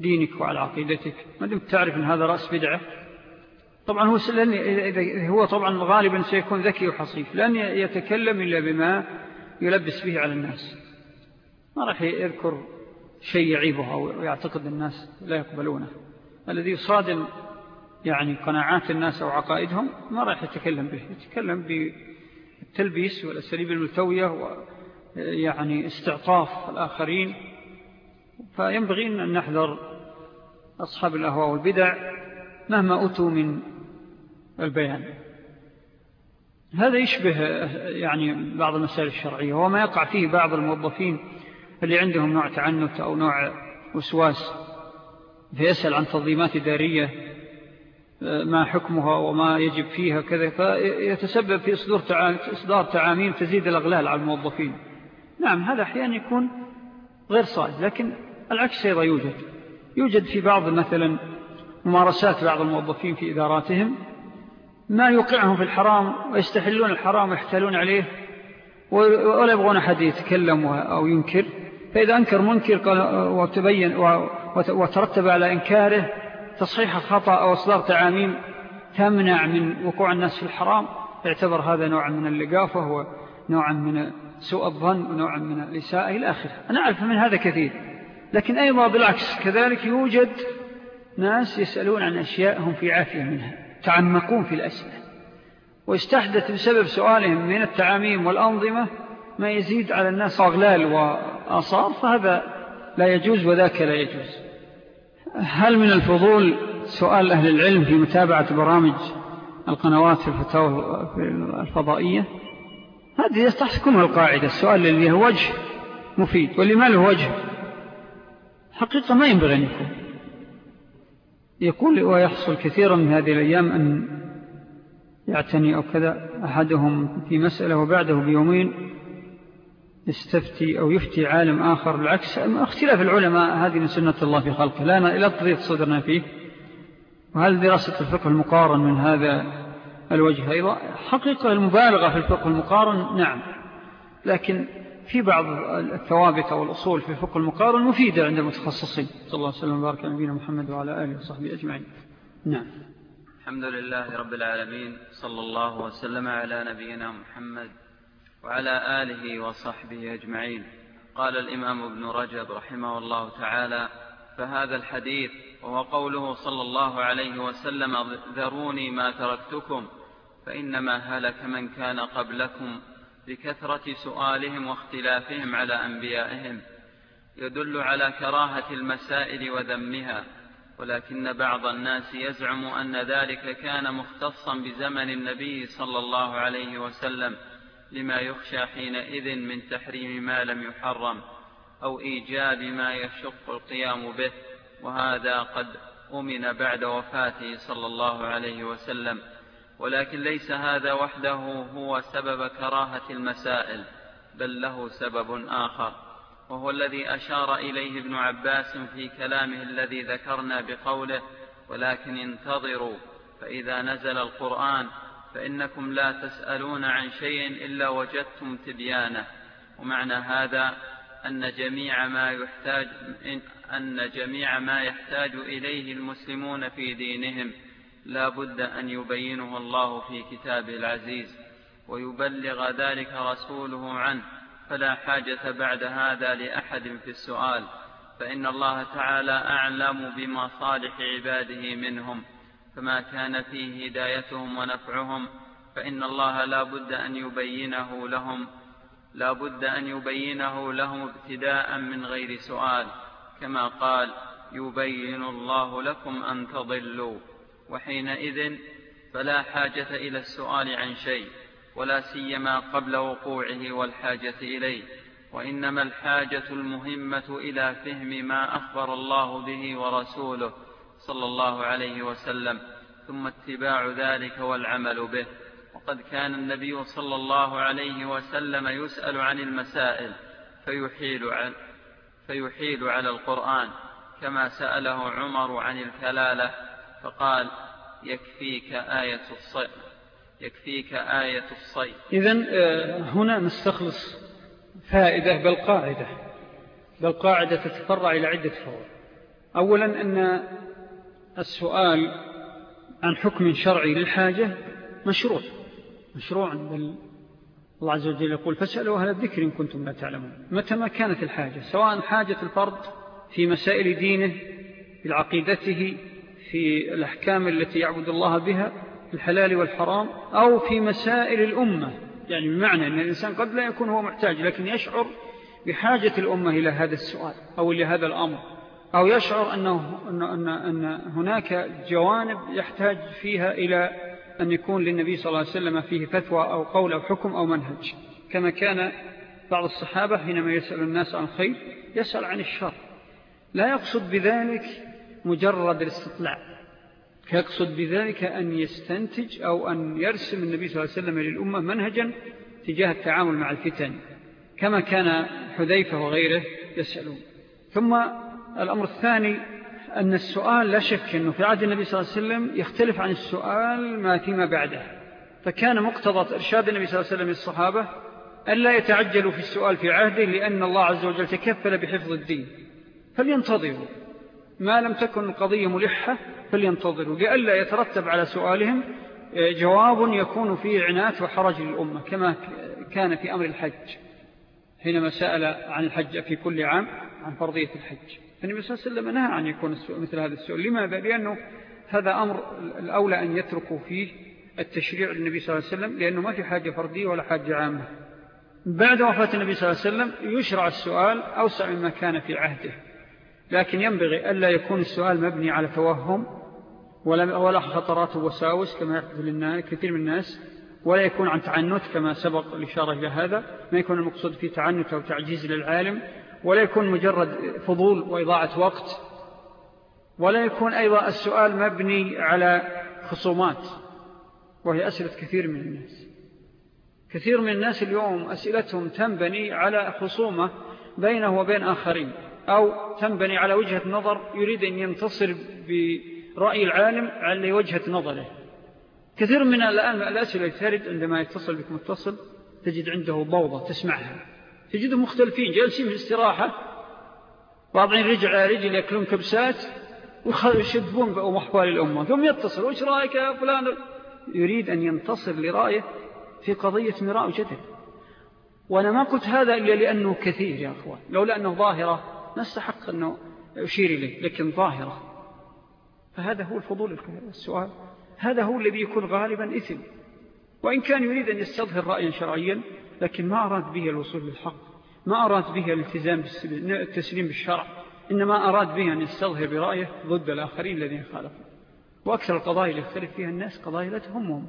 دينك وعلى عقيدتك. ما دمت تعرف أن هذا رأس بدعة. طبعا هو هو طبعا غالبا سيكون ذكي وحصيف. لن يتكلم إلا بما يلبس به على الناس. ما راح يذكر شيء يعيبه أو يعتقد الناس لا يقبلونه. الذي يصادم يعني قناعات الناس أو عقائدهم ما راح يتكلم به. يتكلم بالتلبيس والأساليب الملتوية ويعني استعطاف الآخرين. فينبغي أن نحذر أصحاب الأهواء والبدع مهما أتوا من البيان. هذا يشبه يعني بعض المسائل الشرعية هو ما يقع فيه بعض الموظفين اللي عندهم نوع تعنت أو نوع وسواس فيسأل عن تنظيمات إدارية ما حكمها وما يجب فيها كذا فيتسبب في إصدار تعاميم تزيد الأغلال على الموظفين. نعم هذا أحيانا يكون غير صائد لكن العكس أيضا يوجد. يوجد في بعض مثلا ممارسات بعض الموظفين في إداراتهم ما يوقعهم في الحرام ويستحلون الحرام ويحتلون عليه ولا يبغون أحد يتكلم أو ينكر. فإذا أنكر منكر وتبين وترتب على إنكاره تصحيح الخطأ أو إصدار تعاميم تمنع من وقوع الناس في الحرام يعتبر هذا نوعا من اللقافة ونوعا من سوء الظن ونوعا من الإساءة إلى آخر أنا أعرف من هذا كثير لكن أيضا بالعكس كذلك يوجد ناس يسألون عن أشياء هم في عافية منها. تعمقون في الأسئلة. ويستحدث بسبب سؤالهم من التعاميم والأنظمة ما يزيد على الناس أغلال وآصار فهذا لا يجوز وذاك لا يجوز. هل من الفضول سؤال أهل العلم في متابعة برامج القنوات في الفتاوى الفضائية؟ هذه يستحسكمها القاعدة. السؤال اللي هو وجه مفيد واللي ما له وجه حقيقة ما ينبغي أن يكون. يقول ويحصل كثيرا من هذه الأيام أن يعتني أو كذا أحدهم في مسألة وبعده بيومين يستفتي أو يفتي عالم آخر بالعكس اختلاف العلماء هذه من سنة الله في خلقه. لا تضيط صدرنا فيه. وهل دراسة الفقه المقارن من هذا الوجه أيضا؟ حقيقة المبالغة في الفقه المقارن نعم لكن في بعض الثوابت أو الأصول في الفقه المقارن مفيدة عند المتخصصين. صلى الله عليه وسلم وبارك نبينا محمد وعلى آله وصحبه أجمعين. نعم. الحمد لله رب العالمين صلى الله وسلم على نبينا محمد وعلى آله وصحبه أجمعين. قال الإمام ابن رجب رحمه الله تعالى فهذا الحديث وهو قوله صلى الله عليه وسلم ذروني ما تركتكم فإنما هلك من كان قبلكم بكثرة سؤالهم واختلافهم على أنبيائهم يدل على كراهة المسائل وذمها ولكن بعض الناس يزعم أن ذلك كان مختصا بزمن النبي صلى الله عليه وسلم لما يخشى حينئذ من تحريم ما لم يحرم أو إيجاب ما يشق القيام به وهذا قد أمن بعد وفاته صلى الله عليه وسلم. ولكن ليس هذا وحده هو سبب كراهة المسائل بل له سبب آخر وهو الذي أشار إليه ابن عباس في كلامه الذي ذكرنا بقوله ولكن انتظروا فإذا نزل القرآن فإنكم لا تسألون عن شيء إلا وجدتم تبيانه. ومعنى هذا أن جميع ما يحتاج أن جميع ما يحتاج إليه المسلمون في دينهم. لا بد أن يبينه الله في كتابه العزيز ويبلغ ذلك رسوله عنه. فلا حاجة بعد هذا لأحد في السؤال. فإن الله تعالى أعلم بمصالح عباده منهم فما كان فيه هدايتهم ونفعهم. فإن الله لا بد أن يبينه لهم لا بد أن يبينه لهم ابتداء من غير سؤال. كما قال يبين الله لكم أن تضلوا وحينئذ فلا حاجة إلى السؤال عن شيء ولا سيما قبل وقوعه والحاجة إليه. وإنما الحاجة المهمة إلى فهم ما أخبر الله به ورسوله صلى الله عليه وسلم ثم اتباع ذلك والعمل به. وقد كان النبي صلى الله عليه وسلم يسأل عن المسائل فيحيل, عن فيحيل على القرآن كما سأله عمر عن الكلالة. فقال يكفيك آية الصيام يكفيك آية الصيد. إذن آه، هنا نستخلص فائدة بل قاعدة بل قاعدة تتفرع إلى عدة فوائد أولا أن السؤال عن حكم شرعي للحاجة مشروع مشروع بل الله عز وجل يقول فاسألوا أهل الذكر إن كنتم لا تعلمون. متى ما كانت الحاجة سواء حاجة الفرد في مسائل دينه في عقيدته في الأحكام التي يعبد الله بها الحلال والحرام أو في مسائل الأمة. يعني بمعنى أن الإنسان قد لا يكون هو محتاج لكن يشعر بحاجة الأمة إلى هذا السؤال أو إلى هذا الأمر أو يشعر أنه أن, أن, أن هناك جوانب يحتاج فيها إلى أن يكون للنبي صلى الله عليه وسلم فيه فتوى أو قول أو حكم أو منهج. كما كان بعض الصحابة حينما يسأل الناس عن خير يسأل عن الشر. لا يقصد بذلك مجرد الاستطلاع. يقصد بذلك أن يستنتج أو أن يرسم النبي صلى الله عليه وسلم للأمة منهجا تجاه التعامل مع الفتن كما كان حذيفة وغيره يسألون. ثم الأمر الثاني أن السؤال لا شك أنه في عهد النبي صلى الله عليه وسلم يختلف عن السؤال ما فيما بعده. فكان مقتضى إرشاد النبي صلى الله عليه وسلم للصحابة ألا يتعجلوا في السؤال في عهده لأن الله عز وجل تكفل بحفظ الدين. فلينتظروا. ما لم تكن القضية ملحة فلينتظروا. لألا يترتب على سؤالهم آه، جواب يكون فيه عنات وحرج للأمة كما كان في أمر الحج. حينما سأل عن الحج في كل عام عن فرضية الحج. فالنبي صلى الله عليه وسلم نهى عن يكون مثل هذا السؤال. لماذا؟ لأنه هذا أمر الأولى أن يتركوا فيه التشريع للنبي صلى الله عليه وسلم لأنه ما في حاجة فردية ولا حاجة عامة. بعد وفاة النبي صلى الله عليه وسلم يشرع السؤال أوسع مما كان في عهده. لكن ينبغي ألا يكون السؤال مبني على توهم ولا, خطرات وساوس كما يحدث للناس كثير من الناس ولا يكون عن تعنت كما سبق الإشارة إلى هذا ما يكون المقصود في تعنت أو تعجيز للعالم ولا يكون مجرد فضول وإضاعة وقت ولا يكون أيضا السؤال مبني على خصومات وهي أسئلة كثير من الناس. كثير من الناس اليوم أسئلتهم تنبني على خصومة بينه وبين آخرين. أو تنبني على وجهة نظر يريد أن ينتصر برأي العالم على وجهة نظره. كثير من الآن الأسئلة ترد عندما يتصل بك متصل تجد عنده ضوضة تسمعها. تجدهم مختلفين جالسين في الاستراحة واضعين رجل على رجل يأكلون كبسات ويشدون بأحوال الأمة. ثم يتصل وش رأيك يا فلان؟ يريد أن ينتصر لرأيه في قضية مراء جدل وأنا ما قلت هذا إلا لأنه كثير يا أخوان. لولا أنه ظاهرة نستحق أنه أشير إليه لكن ظاهرة. فهذا هو الفضول السؤال. هذا هو الذي يكون غالبا إثم. وإن كان يريد أن يستظهر رأيا شرعيا لكن ما أراد به الوصول للحق ما أراد به الالتزام بالتسليم بالشرع إنما أراد به أن يستظهر برأيه ضد الآخرين الذين خالفوا وأكثر القضايا اللي يختلف فيها الناس قضايا لا تهمهم.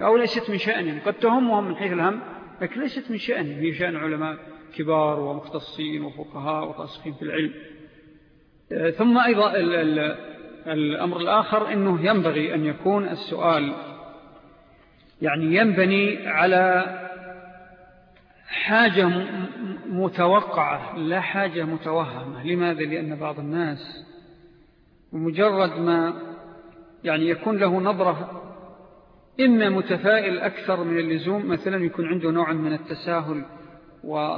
أو ليست من شأنهم. قد تهمهم من حيث الهم لكن ليست من شأنهم هي شأن علماء. كبار ومختصين وفقهاء وطاسخين في العلم ثم أيضا الأمر الآخر أنه ينبغي أن يكون السؤال يعني ينبني على حاجة متوقعة لا حاجة متوهمة لماذا؟ لأن بعض الناس بمجرد ما يعني يكون له نظرة إما متفائل أكثر من اللزوم مثلا يكون عنده نوع من التساهل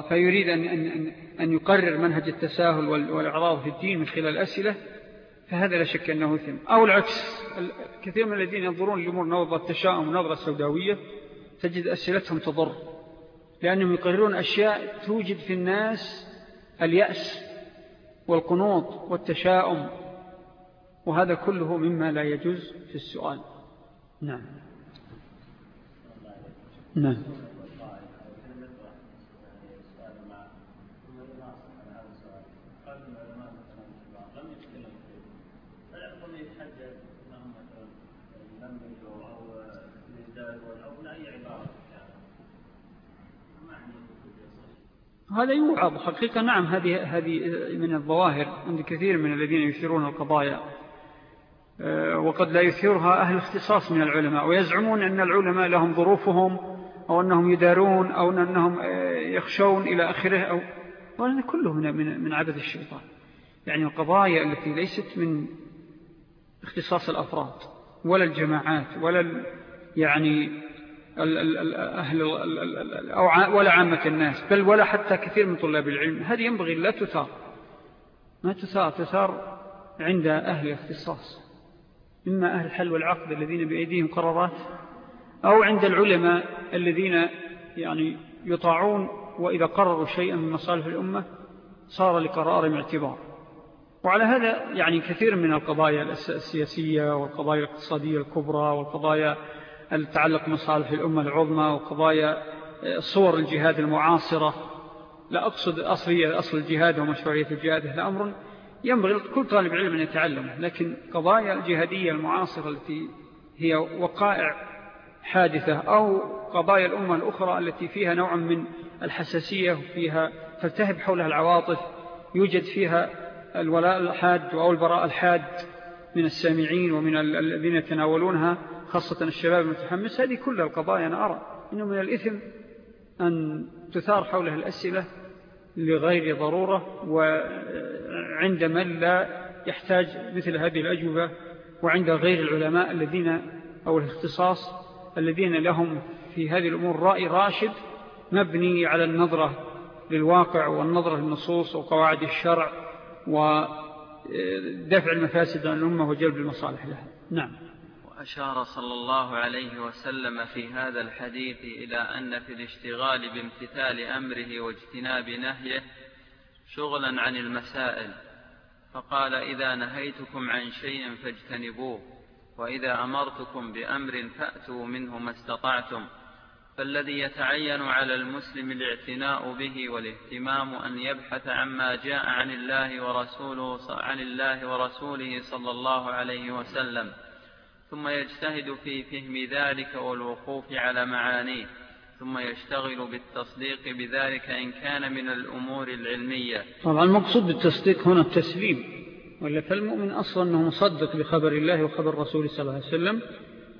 فيريد أن, أن, أن يقرر منهج التساهل والإعراض في الدين من خلال الأسئلة فهذا لا شك أنه ثم. أو العكس كثير من الذين ينظرون لأمور نظرة التشاؤم ونظرة السوداوية تجد أسئلتهم تضر لأنهم يقررون أشياء توجد في الناس اليأس والقنوط والتشاؤم وهذا كله مما لا يجوز في السؤال. نعم. نعم. هذا يوعظ حقيقة نعم هذه, هذه من الظواهر عند كثير من الذين يثيرون القضايا. آه، وقد لا يثيرها أهل اختصاص من العلماء ويزعمون أن العلماء لهم ظروفهم أو أنهم يدارون أو أنهم آه، يخشون إلى آخره أو وأن كله من, من, من عبد الشيطان. يعني القضايا التي ليست من اختصاص الأفراد ولا الجماعات ولا يعني أهل أو ولا عامة الناس بل ولا حتى كثير من طلاب العلم. هذه ينبغي لا تثار. ما تثار تثار عند أهل الاختصاص. إما أهل الحل والعقد الذين بأيديهم قرارات أو عند العلماء الذين يعني يطاعون وإذا قرروا شيئا من مصالح الأمة صار لقرارهم اعتبار. وعلى هذا يعني كثير من القضايا السياسية والقضايا الاقتصادية الكبرى والقضايا التعلق بمصالح الأمة العظمى وقضايا صور الجهاد المعاصرة. لا أقصد أصلية أصل الجهاد ومشروعية الجهاد هذا أمر ينبغي كل طالب علم أن يتعلمه. لكن قضايا الجهادية المعاصرة التي هي وقائع حادثة أو قضايا الأمة الأخرى التي فيها نوع من الحساسية وفيها تلتهب حولها العواطف يوجد فيها الولاء الحاد أو البراء الحاد من السامعين ومن الذين يتناولونها. خاصة الشباب المتحمس هذه كل القضايا أنا أرى إنه من الإثم أن تثار حولها الأسئلة لغير ضرورة وعند من لا يحتاج مثل هذه الأجوبة وعند غير العلماء الذين أو الاختصاص الذين لهم في هذه الأمور رأي راشد مبني على النظرة للواقع والنظرة للنصوص وقواعد الشرع ودفع المفاسد عن الأمة وجلب المصالح لها. نعم. وأشار صلى الله عليه وسلم في هذا الحديث إلى أن في الاشتغال بامتثال أمره واجتناب نهيه شغلا عن المسائل فقال إذا نهيتكم عن شيء فاجتنبوه وإذا أمرتكم بأمر فأتوا منه ما استطعتم فالذي يتعين على المسلم الاعتناء به والاهتمام أن يبحث عما جاء عن الله ورسوله عن الله ورسوله صلى الله عليه وسلم ثم يجتهد في فهم ذلك والوقوف على معانيه ثم يشتغل بالتصديق بذلك إن كان من الأمور العلمية. طبعا المقصود بالتصديق هنا التسليم ولا فالمؤمن أصلا أنه مصدق بخبر الله وخبر رسوله صلى الله عليه وسلم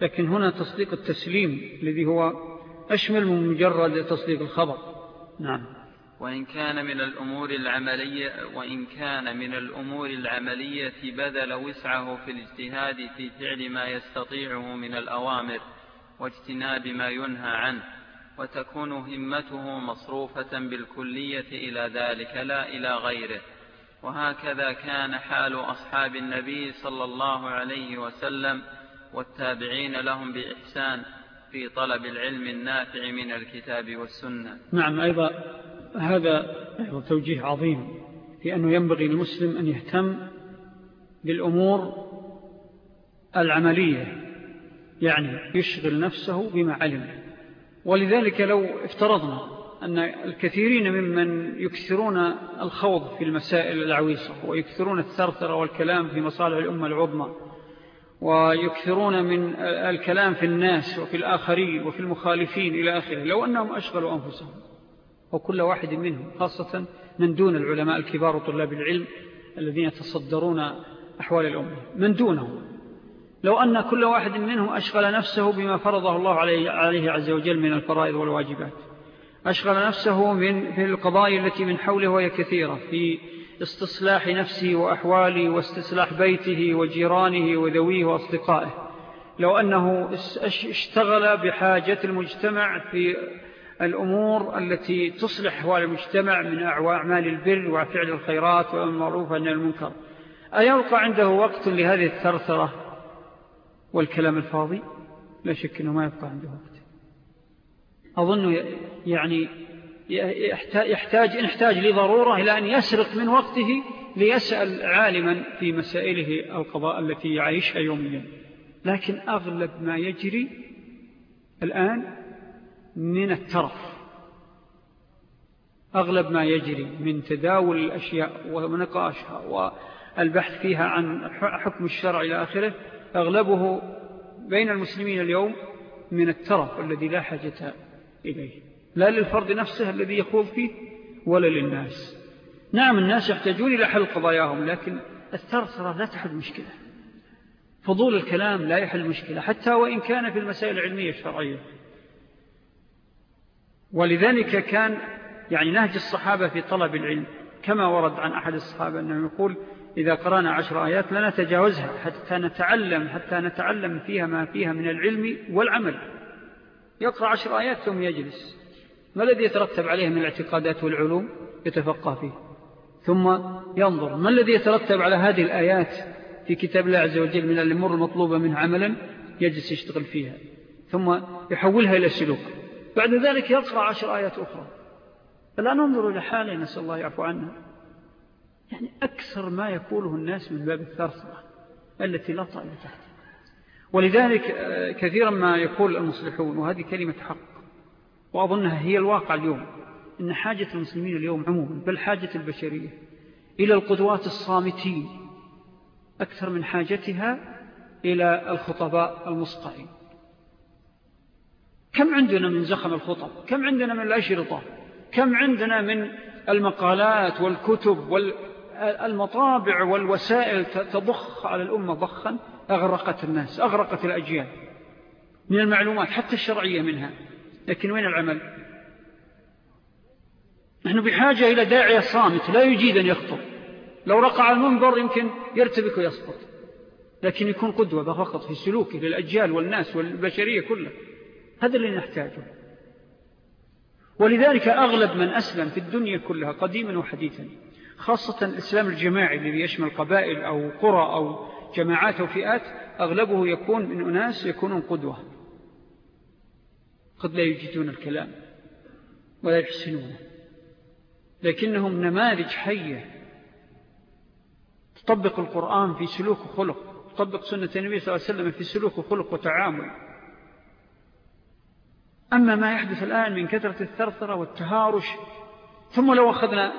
لكن هنا تصديق التسليم الذي هو أشمل من مجرد تصديق الخبر. نعم. وإن كان من الأمور العملية وإن كان من الأمور العملية بذل وسعه في الاجتهاد في فعل ما يستطيعه من الأوامر واجتناب ما ينهى عنه وتكون همته مصروفة بالكلية إلى ذلك لا إلى غيره. وهكذا كان حال أصحاب النبي صلى الله عليه وسلم والتابعين لهم بإحسان في طلب العلم النافع من الكتاب والسنة. نعم أيضا هذا أيضا توجيه عظيم في أنه ينبغي المسلم أن يهتم بالأمور العملية يعني يشغل نفسه بما علم. ولذلك لو افترضنا أن الكثيرين ممن يكثرون الخوض في المسائل العويصة ويكثرون الثرثر والكلام في مصالح الأمة العظمى ويكثرون من الكلام في الناس وفي الآخرين وفي المخالفين إلى آخره لو أنهم أشغلوا أنفسهم وكل واحد منهم خاصة من دون العلماء الكبار وطلاب العلم الذين يتصدرون أحوال الأمة. من دونهم. لو أن كل واحد منهم أشغل نفسه بما فرضه الله عليه عز وجل من الفرائض والواجبات. أشغل نفسه من في القضايا التي من حوله وهي كثيرة في استصلاح نفسه وأحواله واستصلاح بيته وجيرانه وذويه وأصدقائه. لو أنه اشتغل بحاجة المجتمع في الأمور التي تصلح أحوال المجتمع من أعمال البر وفعل الخيرات والمعروف عن المنكر. أيلقى عنده وقت لهذه الثرثرة؟ والكلام الفاضي؟ لا شك أنه ما يبقى عنده وقت. أظن يعني يحتاج إن احتاج لضرورة إلى أن يسرق من وقته ليسأل عالما في مسائله القضاء التي يعيشها يوميا. لكن أغلب ما يجري الآن من الترف. أغلب ما يجري من تداول الأشياء ونقاشها والبحث فيها عن حكم الشرع إلى آخره أغلبه بين المسلمين اليوم من الترف الذي لا حاجة إليه. لا للفرد نفسه الذي يخوض فيه ولا للناس. نعم الناس يحتاجون إلى حل قضاياهم لكن الثرثرة لا تحل مشكلة. فضول الكلام لا يحل مشكلة حتى وإن كان في المسائل العلمية الشرعية. ولذلك كان يعني نهج الصحابة في طلب العلم كما ورد عن أحد الصحابة أنه يقول إذا قرأنا عشر آيات لا نتجاوزها حتى نتعلم حتى نتعلم فيها ما فيها من العلم والعمل. يقرأ عشر آيات ثم يجلس. ما الذي يترتب عليه من الاعتقادات والعلوم؟ يتفقه فيه. ثم ينظر ما الذي يترتب على هذه الآيات في كتاب الله عز وجل من الأمور المطلوبة منه عملا؟ يجلس يشتغل فيها. ثم يحولها إلى سلوك بعد ذلك يقرأ عشر آيات أخرى. فلا ننظر إلى حاله نسأل الله يعفو عنها يعني أكثر ما يقوله الناس من باب الثرثرة التي لا طائل تحت. ولذلك آه، كثيرا ما يقول المصلحون وهذه كلمة حق وأظنها هي الواقع اليوم إن حاجة المسلمين اليوم عموما بل حاجة البشرية إلى القدوات الصامتين أكثر من حاجتها إلى الخطباء المصقعين. كم عندنا من زخم الخطب؟ كم عندنا من الأشرطة؟ كم عندنا من المقالات والكتب والمطابع والوسائل تضخ على الأمة ضخا؟ أغرقت الناس أغرقت الأجيال. من المعلومات حتى الشرعية منها. لكن وين العمل؟ نحن بحاجة إلى داعية صامت لا يجيد أن يخطب. لو رقع المنبر يمكن يرتبك ويسقط. لكن يكون قدوة فقط في سلوكه للأجيال والناس والبشرية كلها. هذا اللي نحتاجه. ولذلك أغلب من أسلم في الدنيا كلها قديما وحديثا خاصة الإسلام الجماعي الذي يشمل قبائل أو قرى أو جماعات أو فئات أغلبه يكون من أناس يكونون قدوة. قد لا يجدون الكلام ولا يحسنونه. لكنهم نماذج حية. تطبق القرآن في سلوك وخلق تطبق سنة النبي صلى الله عليه وسلم في سلوك وخلق وتعامل. أما ما يحدث الآن من كثرة الثرثرة والتهارش ثم لو أخذنا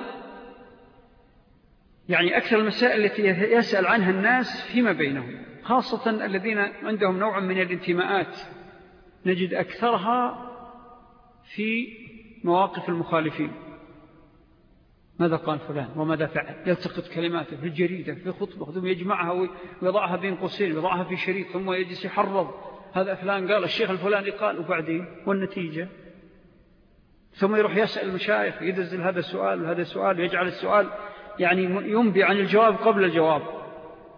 يعني أكثر المسائل التي يسأل عنها الناس فيما بينهم خاصة الذين عندهم نوع من الانتماءات نجد أكثرها في مواقف المخالفين. ماذا قال فلان؟ وماذا فعل؟ يلتقط كلماته في الجريدة في خطبة ثم يجمعها ويضعها بين قوسين ويضعها في شريط ثم يجلس يحرض. هذا فلان قال الشيخ الفلاني قال وبعدين؟ والنتيجة؟ ثم يروح يسأل المشايخ يدزل هذا السؤال وهذا السؤال ويجعل السؤال يعني ينبي عن الجواب قبل الجواب.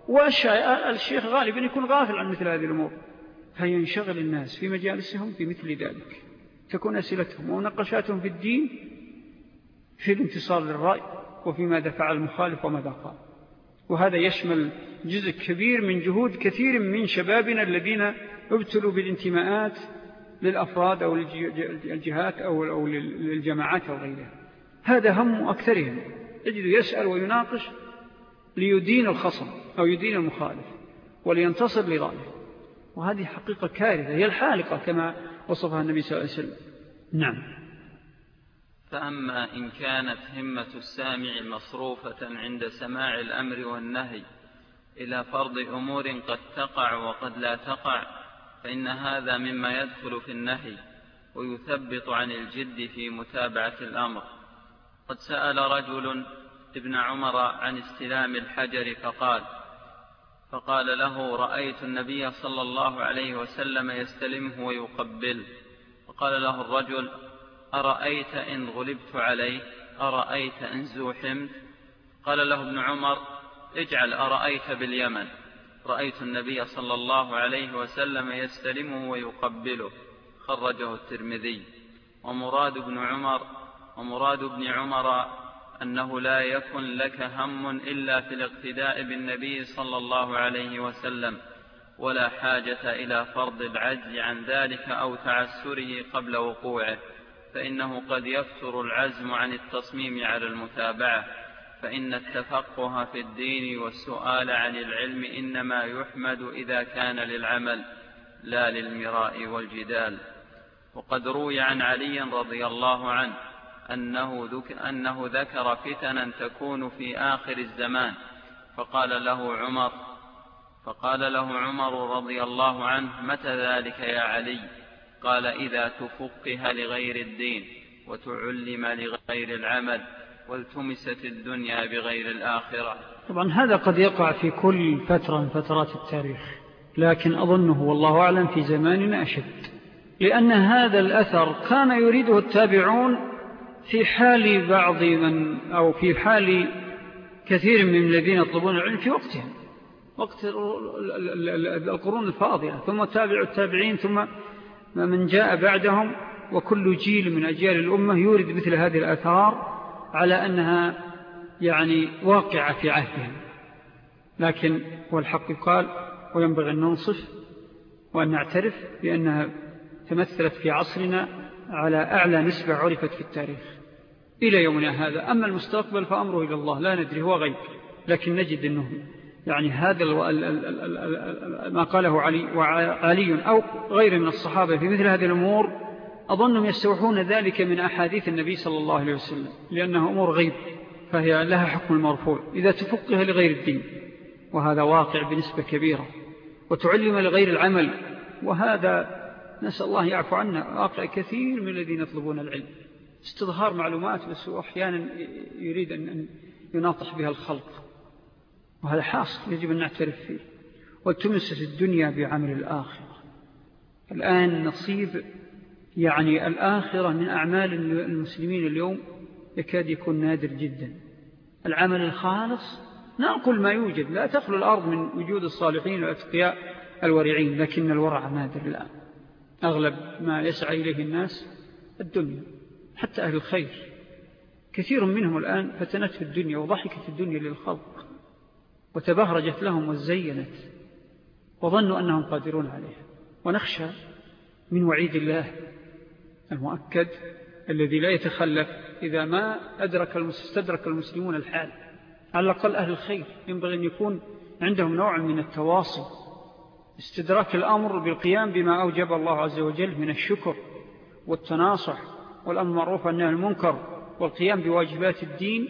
والشيخ غالبا يكون غافل عن مثل هذه الأمور. فينشغل الناس في مجالسهم في مثل ذلك. تكون أسئلتهم ونقشاتهم في الدين في الانتصار للرأي وفي ماذا فعل المخالف وماذا قال. وهذا يشمل جزء كبير من جهود كثير من شبابنا الذين ابتلوا بالانتماءات للأفراد أو الجهات أو للجماعات أو غيرها. هذا هم أكثرهم. يجد يسأل ويناقش ليدين الخصم أو يدين المخالف ولينتصر لغاية. وهذه حقيقة كارثة هي الحالقة كما وصفها النبي صلى الله عليه وسلم. نعم. فأما إن كانت همة السامع مصروفة عند سماع الأمر والنهي إلى فرض أمور قد تقع وقد لا تقع فإن هذا مما يدخل في النهي ويثبط عن الجد في متابعة الأمر. قد سأل رجل ابن عمر عن استلام الحجر فقال فقال له رأيت النبي صلى الله عليه وسلم يستلمه ويقبله فقال له الرجل أرأيت إن غلبت عليه؟ أرأيت إن زوحمت؟ قال له ابن عمر اجعل أرأيت باليمن. رأيت النبي صلى الله عليه وسلم يستلمه ويقبله. خرجه الترمذي. ومراد ابن عمر ومراد ابن عمر أنه لا يكن لك هم إلا في الاقتداء بالنبي صلى الله عليه وسلم ولا حاجة إلى فرض العجز عن ذلك أو تعسره قبل وقوعه فإنه قد يفتر العزم عن التصميم على المتابعة. فإن التفقه في الدين والسؤال عن العلم إنما يحمد إذا كان للعمل لا للمراء والجدال. وقد روي عن علي رضي الله عنه أنه, ذك أنه ذكر فتنا تكون في آخر الزمان فقال له عمر فقال له عمر رضي الله عنه متى ذلك يا علي؟ قال إذا تفقه لغير الدين وتعلم لغير العمل. والتمست الدنيا بغير الآخرة. طبعا هذا قد يقع في كل فترة من فترات التاريخ لكن أظنه والله أعلم في زماننا أشد لأن هذا الأثر كان يريده التابعون في حال بعض من أو في حال كثير من الذين يطلبون العلم في وقتهم وقت القرون الفاضلة ثم تابع التابعين ثم من جاء بعدهم وكل جيل من أجيال الأمة يورد مثل هذه الأثار على أنها يعني واقعة في عهدهم. لكن هو الحق قال وينبغي أن ننصف وأن نعترف بأنها تمثلت في عصرنا على أعلى نسبة عرفت في التاريخ. إلى يومنا هذا. أما المستقبل فأمره إلى الله. لا ندري هو غيب. لكن نجد أنه يعني هذا ما قاله علي وعلي أو غير من الصحابة في مثل هذه الأمور أظنهم يستوحون ذلك من أحاديث النبي صلى الله عليه وسلم لأنها أمور غيب فهي لها حكم المرفوع إذا تفقها لغير الدين وهذا واقع بنسبة كبيرة وتعلم لغير العمل وهذا نسأل الله يعفو عنا واقع كثير من الذين يطلبون العلم. استظهار معلومات بس أحيانا يريد أن يناطح بها الخلق وهذا حاصل يجب أن نعترف فيه. وتمسس الدنيا بعمل الآخرة. الآن نصيب يعني الآخرة من أعمال المسلمين اليوم يكاد يكون نادر جدا. العمل الخالص نأكل ما يوجد لا تخلو الأرض من وجود الصالحين والأتقياء الورعين لكن الورع نادر الآن. أغلب ما يسعى إليه الناس الدنيا حتى أهل الخير. كثير منهم الآن فتنته الدنيا وضحكت الدنيا للخلق وتبهرجت لهم وزينت وظنوا أنهم قادرون عليها. ونخشى من وعيد الله المؤكد الذي لا يتخلف إذا ما أدرك استدرك المسلمون الحال. على الأقل أهل الخير. ينبغي أن يكون عندهم نوع من التواصل. استدراك الأمر بالقيام بما أوجب الله عز وجل من الشكر والتناصح والأمر معروف أنه المنكر والقيام بواجبات الدين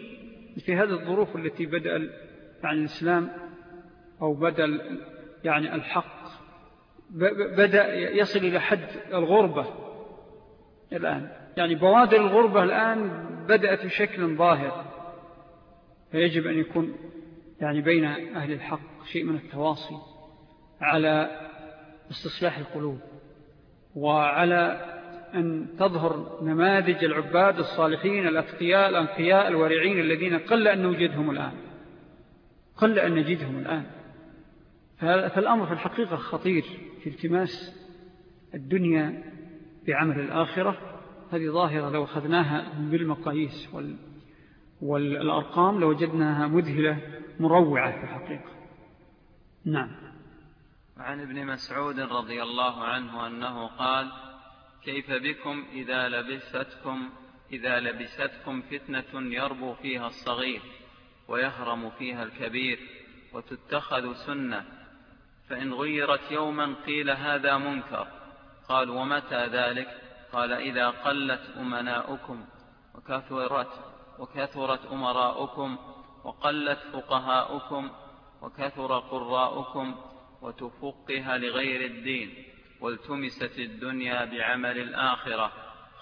في هذه الظروف التي بدأ يعني الإسلام أو بدأ يعني الحق. بدأ يصل إلى حد الغربة. الآن. يعني بوادر الغربة الآن بدأت بشكل ظاهر. فيجب أن يكون يعني بين أهل الحق شيء من التواصي على استصلاح القلوب وعلى أن تظهر نماذج العباد الصالحين الأتقياء الأنقياء الورعين الذين قل أن نوجدهم الآن. قل أن نجدهم الآن. فالأمر في الحقيقة خطير في التماس الدنيا بعمل الآخرة هذه ظاهرة لو أخذناها بالمقاييس وال والأرقام لوجدناها مذهلة مروعة في الحقيقة. نعم. عن ابن مسعود رضي الله عنه أنه قال كيف بكم إذا لبستكم إذا لبستكم فتنة يربو فيها الصغير ويهرم فيها الكبير وتتخذ سنة فإن غيرت يوما قيل هذا منكر قال ومتى ذلك؟ قال إذا قلت أمناؤكم وكثرت, وكثرت أمراؤكم وقلت فقهاؤكم وكثر قراؤكم وتفقها لغير الدين والتمست الدنيا بعمل الآخرة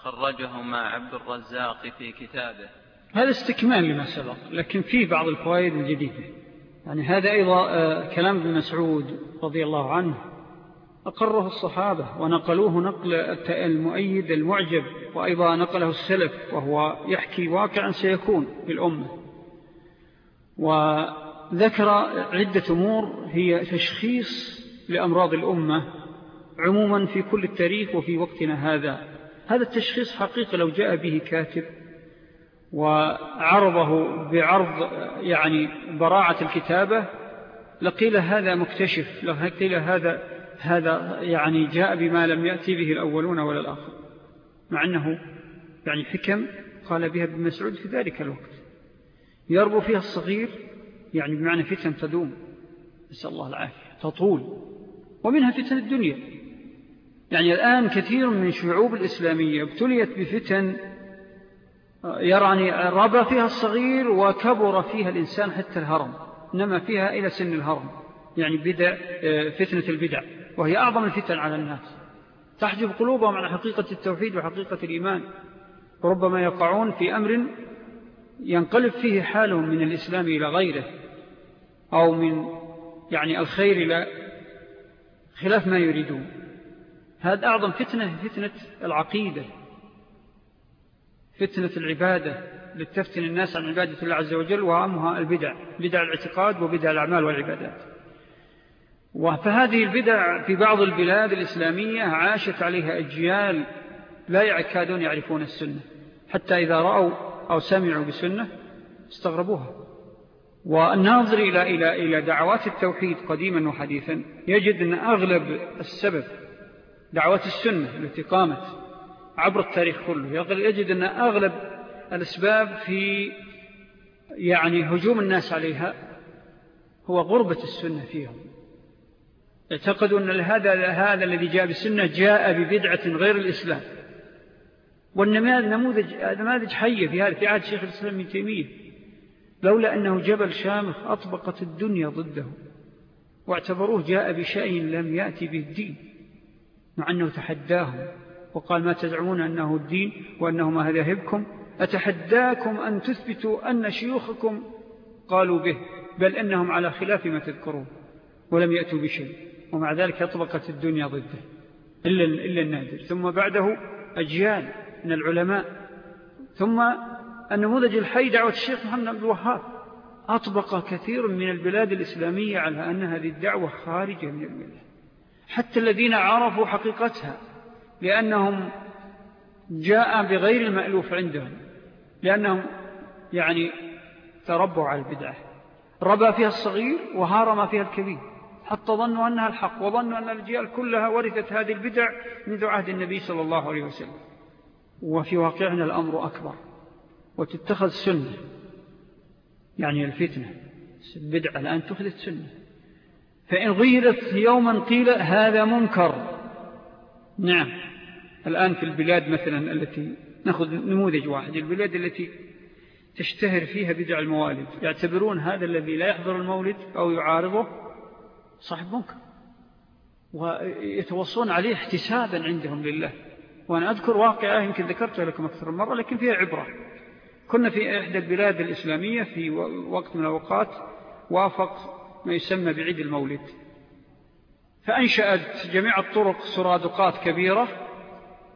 خرجهما عبد الرزاق في كتابه. هذا استكمال لما سبق لكن فيه بعض الفوائد الجديدة. يعني هذا أيضا آه، كلام ابن مسعود رضي الله عنه أقره الصحابة ونقلوه نقل المؤيد المعجب وأيضا نقله السلف وهو يحكي واقعا سيكون في الأمة. وذكر عدة أمور هي تشخيص لأمراض الأمة عموما في كل التاريخ وفي وقتنا هذا. هذا التشخيص حقيقة لو جاء به كاتب وعرضه بعرض يعني براعة الكتابة لقيل هذا مكتشف لقيل هذا هذا يعني جاء بما لم يأتي به الأولون ولا الآخر مع أنه يعني حكم قال بها ابن مسعود في ذلك الوقت. يربو فيها الصغير يعني بمعنى فتن تدوم نسأل الله العافية تطول ومنها فتن الدنيا. يعني الآن كثير من الشعوب الإسلامية ابتليت بفتن يرعني ربى فيها الصغير وكبر فيها الإنسان حتى الهرم إنما فيها إلى سن الهرم يعني بدع فتنة البدع. وهي أعظم الفتن على الناس. تحجب قلوبهم على حقيقة التوحيد وحقيقة الإيمان. وربما يقعون في أمر ينقلب فيه حالهم من الإسلام إلى غيره أو من يعني الخير إلى خلاف ما يريدون. هذا أعظم فتنة فتنة العقيدة فتنة العبادة لتفتن الناس عن عبادة الله عز وجل وعامها البدع بدع الاعتقاد وبدع الأعمال والعبادات. فهذه البدع في بعض البلاد الإسلامية عاشت عليها أجيال لا يكادون يعرفون السنة حتى إذا رأوا أو سمعوا بسنة استغربوها. والناظر إلى, إلى, إلى دعوات التوحيد قديما وحديثا يجد أن أغلب السبب دعوات السنة التي قامت عبر التاريخ كله يجد أن أغلب الأسباب في يعني هجوم الناس عليها هو غربة السنة فيهم. اعتقدوا أن هذا, هذا الذي جاء بالسنة جاء ببدعة غير الإسلام. والنموذج نماذج حية في هذا في عهد شيخ الإسلام من تيمية. لولا أنه جبل شامخ أطبقت الدنيا ضده واعتبروه جاء بشيء لم يأتي به الدين مع أنه تحداهم وقال ما تزعمون أنه الدين وأنه ما هذهبكم أتحداكم أن تثبتوا أن شيوخكم قالوا به بل أنهم على خلاف ما تذكرون ولم يأتوا بشيء. ومع ذلك أطبقت الدنيا ضده إلا, إلا النادر. ثم بعده أجيال من العلماء. ثم النموذج الحي دعوة الشيخ محمد عبد الوهاب. أطبق كثير من البلاد الإسلامية على أن هذه الدعوة خارجة من الملة. حتى الذين عرفوا حقيقتها لأنهم جاء بغير المألوف عندهم لأنهم يعني تربوا على البدعة. ربى فيها الصغير وهارم فيها الكبير. حتى ظنوا أنها الحق وظنوا أن الأجيال كلها ورثت هذه البدع منذ عهد النبي صلى الله عليه وسلم. وفي واقعنا الأمر أكبر وتتخذ سنة. يعني الفتنة البدعة الآن تخذت سنة. فإن غيرت يوما قيل هذا منكر. نعم الآن في البلاد مثلا التي نأخذ نموذج واحد البلاد التي تشتهر فيها بدع الموالد يعتبرون هذا الذي لا يحضر المولد أو يعارضه صاحب منكر. ويتوصون عليه احتسابا عندهم لله. وأنا أذكر واقعة يمكن ذكرتها لكم أكثر من مرة لكن فيها عبرة. كنا في إحدى البلاد الإسلامية في وقت من الأوقات وافق ما يسمى بعيد المولد. فأنشأت جميع الطرق سرادقات كبيرة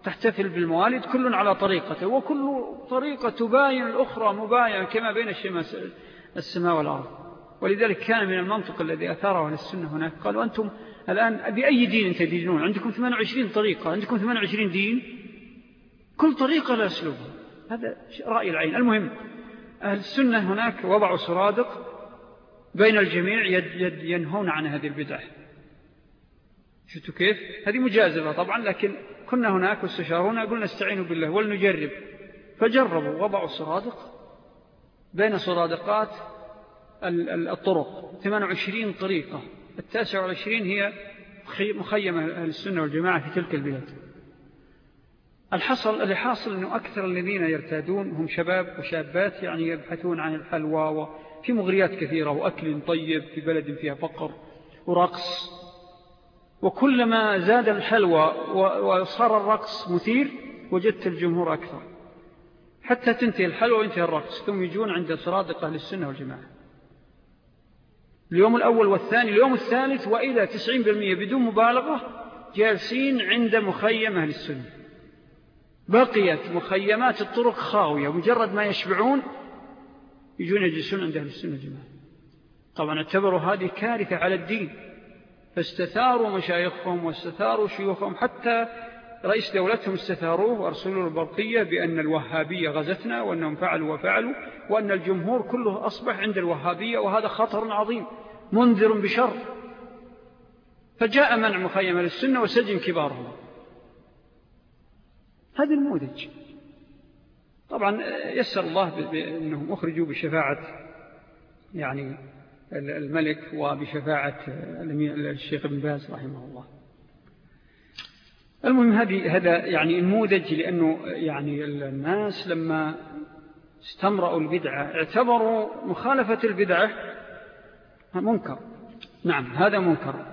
تحتفل بالموالد كل على طريقته وكل طريقة تباين الأخرى مباين كما بين السماء والأرض. ولذلك كان من المنطق الذي أثاره أهل السنة هناك. قالوا أنتم الآن بأي دين تدينون؟ عندكم 28 طريقة. عندكم 28 دين؟ كل طريقة لا أسلوبها. هذا رأي العين. المهم أهل السنة هناك وضعوا سرادق بين الجميع ينهون عن هذه البدع شفتوا كيف؟ هذه مجازفة طبعا لكن كنا هناك واستشارونا قلنا استعينوا بالله ولنجرب. فجربوا وضعوا السرادق بين صرادقات الطرق. 28 طريقة. التاسع والعشرين هي مخيمة السنة والجماعة في تلك البلاد. الحصل اللي حاصل أنه أكثر الذين يرتادون هم شباب وشابات يعني يبحثون عن الحلوى وفي مغريات كثيرة وأكل طيب في بلد فيها فقر ورقص. وكلما زاد الحلوى وصار الرقص مثير وجدت الجمهور أكثر. حتى تنتهي الحلوى وينتهي الرقص ثم يجون عند صرادق أهل السنة والجماعة. اليوم الأول والثاني اليوم الثالث وإلى 90% بدون مبالغة جالسين عند مخيم أهل السنة. بقيت مخيمات الطرق خاوية مجرد ما يشبعون يجون يجلسون عند أهل السنة والجماعة طبعا اعتبروا هذه كارثة على الدين. فاستثاروا مشايخهم واستثاروا شيوخهم حتى رئيس دولتهم استثاروه وأرسلوا البرقية بأن الوهابية غزتنا وأنهم فعلوا وفعلوا وأن الجمهور كله أصبح عند الوهابية وهذا خطر عظيم منذر بشر. فجاء منع مخيمة للسنة وسجن كبارهم. هذا الموذج طبعا يسر الله بأنهم أخرجوا بشفاعة يعني الملك وبشفاعة الشيخ ابن باز رحمه الله. المهم هذا يعني نموذج لأنه يعني الناس لما استمرأوا البدعة اعتبروا مخالفة البدعة منكر. نعم هذا منكر.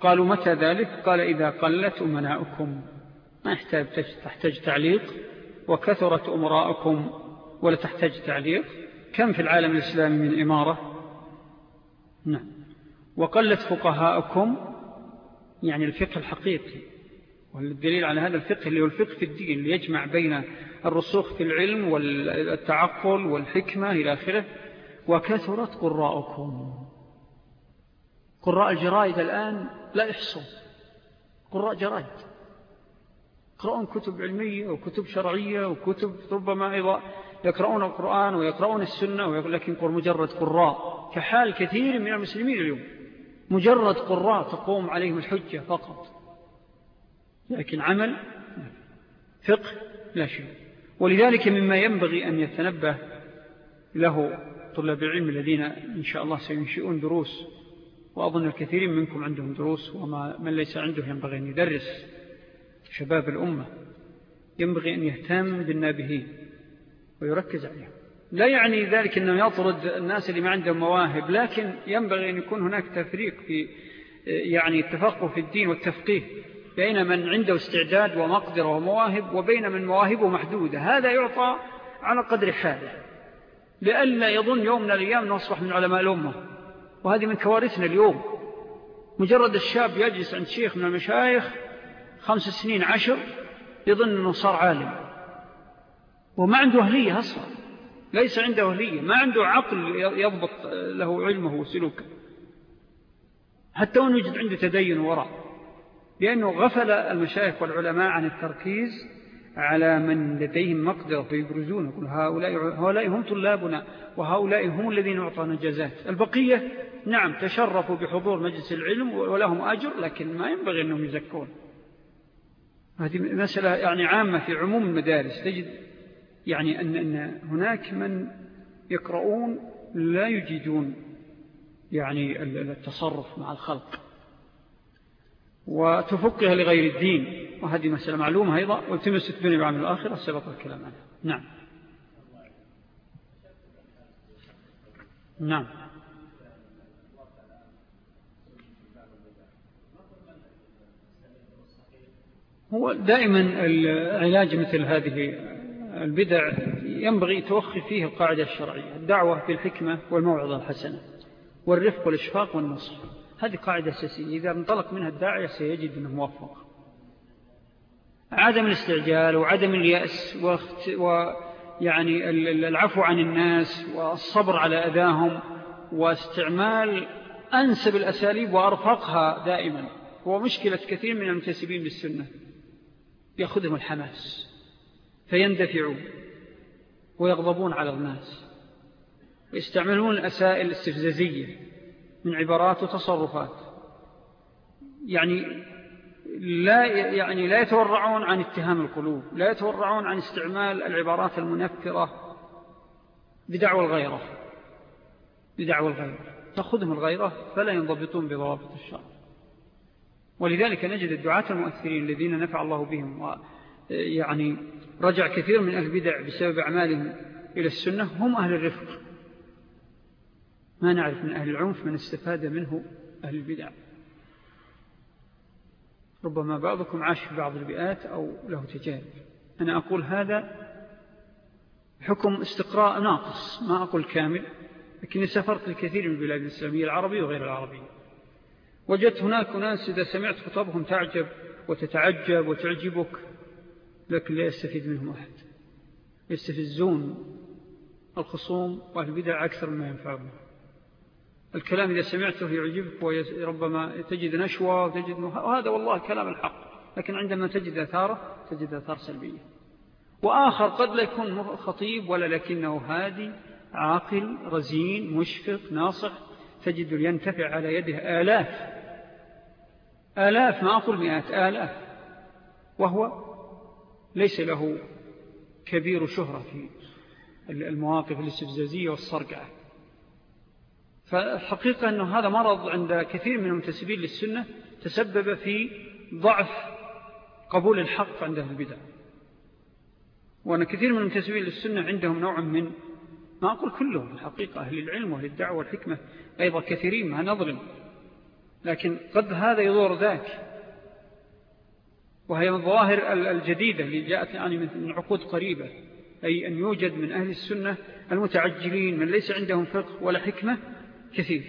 قالوا متى ذلك؟ قال إذا قلت أمناؤكم. ما يحتاج تحتاج تعليق. وكثرت أمراءكم ولا تحتاج تعليق. كم في العالم الإسلامي من إمارة؟ نعم. وقلت فقهاءكم يعني الفقه الحقيقي. والدليل على هذا الفقه اللي هو الفقه في الدين اللي يجمع بين الرسوخ في العلم والتعقل والحكمة إلى آخره. وكثرت قراءكم قراء الجرائد الآن لا يحصوا قراء جرائد. يقرؤون كتب علمية وكتب شرعية وكتب ربما أيضا يقرؤون القرآن ويقرؤون السنة لكن مجرد قراء. كحال كثير من المسلمين اليوم مجرد قراء تقوم عليهم الحجة فقط. لكن عمل فقه لا شيء. ولذلك مما ينبغي أن يتنبه له طلاب العلم الذين إن شاء الله سينشئون دروس وأظن الكثير منكم عندهم دروس وما من ليس عنده ينبغي أن يدرس شباب الأمة. ينبغي أن يهتم بالنابهين ويركز عليهم. لا يعني ذلك أنه يطرد الناس اللي ما عندهم مواهب لكن ينبغي أن يكون هناك تفريق في يعني التفقه في الدين والتفقيه. بين من عنده استعداد ومقدرة ومواهب وبين من مواهبه محدودة. هذا يعطى على قدر حاله. لألا يظن يوم من الأيام نصبح من علماء الأمة. وهذه من كوارثنا اليوم. مجرد الشاب يجلس عند شيخ من المشايخ خمس سنين عشر يظن أنه صار عالم. وما عنده أهلية أصلا. ليس عنده أهلية. ما عنده عقل يضبط له علمه وسلوكه. حتى وأنه يجد عنده تدين وراء. لأنه غفل المشايخ والعلماء عن التركيز على من لديهم مقدرة فيبرزون يقول هؤلاء, هؤلاء هم طلابنا وهؤلاء هم الذين أعطانا جزات البقية نعم تشرفوا بحضور مجلس العلم ولهم أجر لكن ما ينبغي أنهم يزكون. هذه مسألة يعني عامة في عموم المدارس. تجد يعني أن, أن هناك من يقرؤون لا يجدون يعني التصرف مع الخلق. وتفقها لغير الدين. وهذه مسألة معلومة أيضا. والتمس الدنيا بعمل الآخرة سبق الكلام عنها. نعم. نعم. هو دائما العلاج مثل هذه البدع ينبغي توخي فيه القاعدة الشرعية. الدعوة بالحكمة والموعظة الحسنة والرفق والإشفاق والنصر هذه قاعدة أساسية. إذا انطلق منها الداعية سيجد أنه موفق. عدم الاستعجال وعدم اليأس ويعني العفو عن الناس والصبر على أذاهم واستعمال أنسب الأساليب وأرفقها دائما. هو مشكلة كثير من المنتسبين للسنة. يأخذهم الحماس. فيندفعون. ويغضبون على الناس. ويستعملون الأسائل الاستفزازية. من عبارات وتصرفات. يعني لا يعني لا يتورعون عن اتهام القلوب لا يتورعون عن استعمال العبارات المنفرة بدعوى الغيرة. بدعوى الغيرة. تأخذهم الغيرة فلا ينضبطون بضوابط الشرع. ولذلك نجد الدعاة المؤثرين الذين نفع الله بهم ويعني رجع كثير من أهل البدع بسبب أعمالهم إلى السنة هم أهل الرفق. ما نعرف من أهل العنف من استفاد منه أهل البدع. ربما بعضكم عاش في بعض البيئات أو له تجارب. أنا أقول هذا حكم استقراء ناقص ما أقول كامل لكني سافرت الكثير من البلاد الإسلامية العربية وغير العربية. وجدت هناك ناس إذا سمعت خطبهم تعجب وتتعجب وتعجبك لكن لا يستفيد منهم أحد. يستفزون الخصوم والبدع أكثر مما ينفعهم. الكلام إذا سمعته يعجبك وربما تجد نشوة وتجد وهذا والله كلام الحق. لكن عندما تجد أثاره تجد أثار سلبية. وآخر قد لا يكون خطيب ولا لكنه هادي عاقل رزين مشفق ناصح. تجد ينتفع على يده آلاف. آلاف ما أقول مئات آلاف. وهو ليس له كبير شهرة في المواقف الاستفزازية والصرقعة. فالحقيقة أنه هذا مرض عند كثير من المنتسبين للسنة تسبب في ضعف قبول الحق عند أهل البدع. وأن كثير من المنتسبين للسنة عندهم نوع من ما أقول كلهم الحقيقة أهل العلم وأهل الدعوة والحكمة أيضا كثيرين ما نظلم. لكن قد هذا يضور ذاك. وهي من الظواهر الجديدة اللي جاءت يعني من عقود قريبة أي أن يوجد من أهل السنة المتعجلين من ليس عندهم فقه ولا حكمة كثير.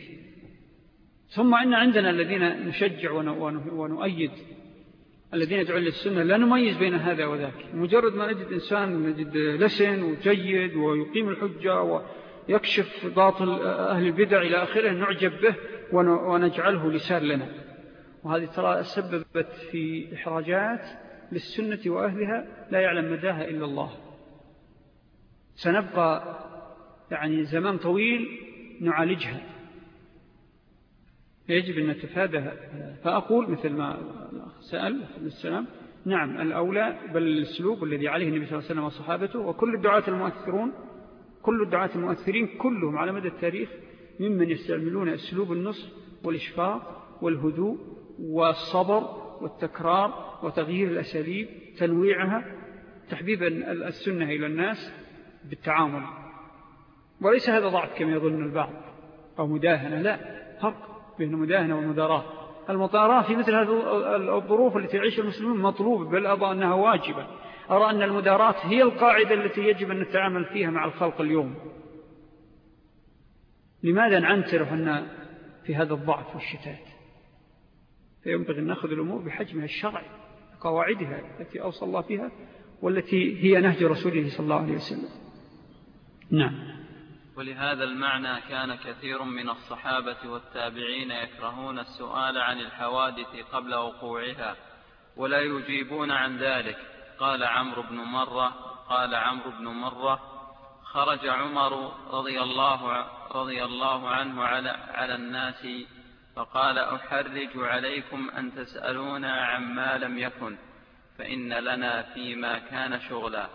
ثم إن عندنا الذين نشجع ونؤيد الذين يدعون للسنة لا نميز بين هذا وذاك. مجرد ما نجد إنسان نجد لسن وجيد ويقيم الحجة ويكشف باطل أهل البدع إلى آخره نعجب به ونجعله لسان لنا. وهذه ترى سببت في إحراجات للسنة وأهلها لا يعلم مداها إلا الله. سنبقى يعني زمان طويل نعالجها. يجب أن نتفادها فأقول مثل ما سأل السلام نعم الأولى بل السلوك الذي عليه النبي صلى الله عليه وسلم وصحابته وكل الدعاة المؤثرون كل الدعاة المؤثرين كلهم على مدى التاريخ ممن يستعملون أسلوب النص والإشفاق والهدوء والصبر والتكرار وتغيير الأساليب تنويعها تحبيب السنة إلى الناس بالتعامل. وليس هذا ضعف كما يظن البعض أو مداهنة لا فرق. بين المداهنة والمداراة. المطاراة في مثل هذه الظروف التي يعيش المسلمون مطلوبة بل أرى أنها واجبة. أرى أن المدارات هي القاعدة التي يجب أن نتعامل فيها مع الخلق اليوم. لماذا نعنترف أن في هذا الضعف والشتات؟ فينبغي أن نأخذ الأمور بحجمها الشرعي قواعدها التي أوصى الله فيها والتي هي نهج رسوله صلى الله عليه وسلم. نعم. ولهذا المعنى كان كثير من الصحابة والتابعين يكرهون السؤال عن الحوادث قبل وقوعها ولا يجيبون عن ذلك. قال عمرو بن مرة قال عمرو بن مرة خرج عمر رضي الله, رضي الله عنه على, على الناس فقال أحرج عليكم أن تسألونا عما لم يكن فإن لنا فيما كان شغلا.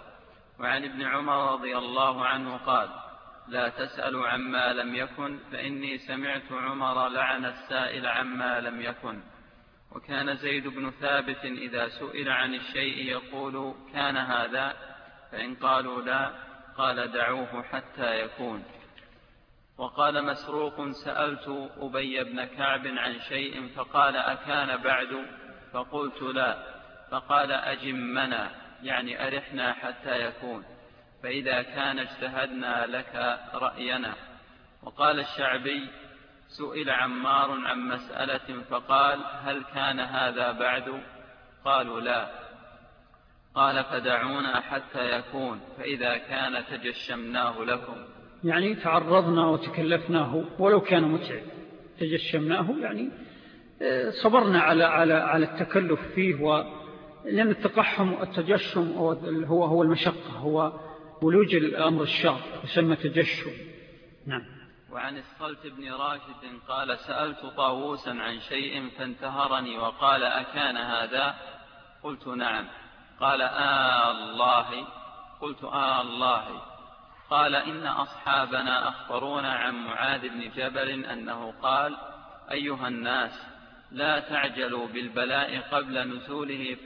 وعن ابن عمر رضي الله عنه قال لا تسألوا عما لم يكن فإني سمعت عمر لعن السائل عما لم يكن. وكان زيد بن ثابت إذا سئل عن الشيء يقول كان هذا؟ فإن قالوا لا قال دعوه حتى يكون. وقال مسروق سألت أبي بن كعب عن شيء فقال أكان بعد؟ فقلت لا فقال أجمنا يعني أرحنا حتى يكون. فإذا كان اجتهدنا لك رأينا. وقال الشعبي سئل عمار عن مسألة فقال هل كان هذا بعد؟ قالوا لا. قال فدعونا حتى يكون فإذا كان تجشمناه لكم. يعني تعرضنا وتكلفناه ولو كان متعب. تجشمناه يعني آه، صبرنا على على على التكلف فيه و لأن التقحم والتجشم هو هو المشقة هو ولوج الأمر الشاق يسمى تجشم. نعم. وعن الصلت بن راشد قال سألت طاووسا عن شيء فانتهرني وقال أكان هذا؟ قلت نعم. قال آه الله. قلت آه الله. قال إن أصحابنا أخبرونا عن معاذ بن جبل أنه قال أيها الناس لا تعجلوا بالبلاء قبل نزوله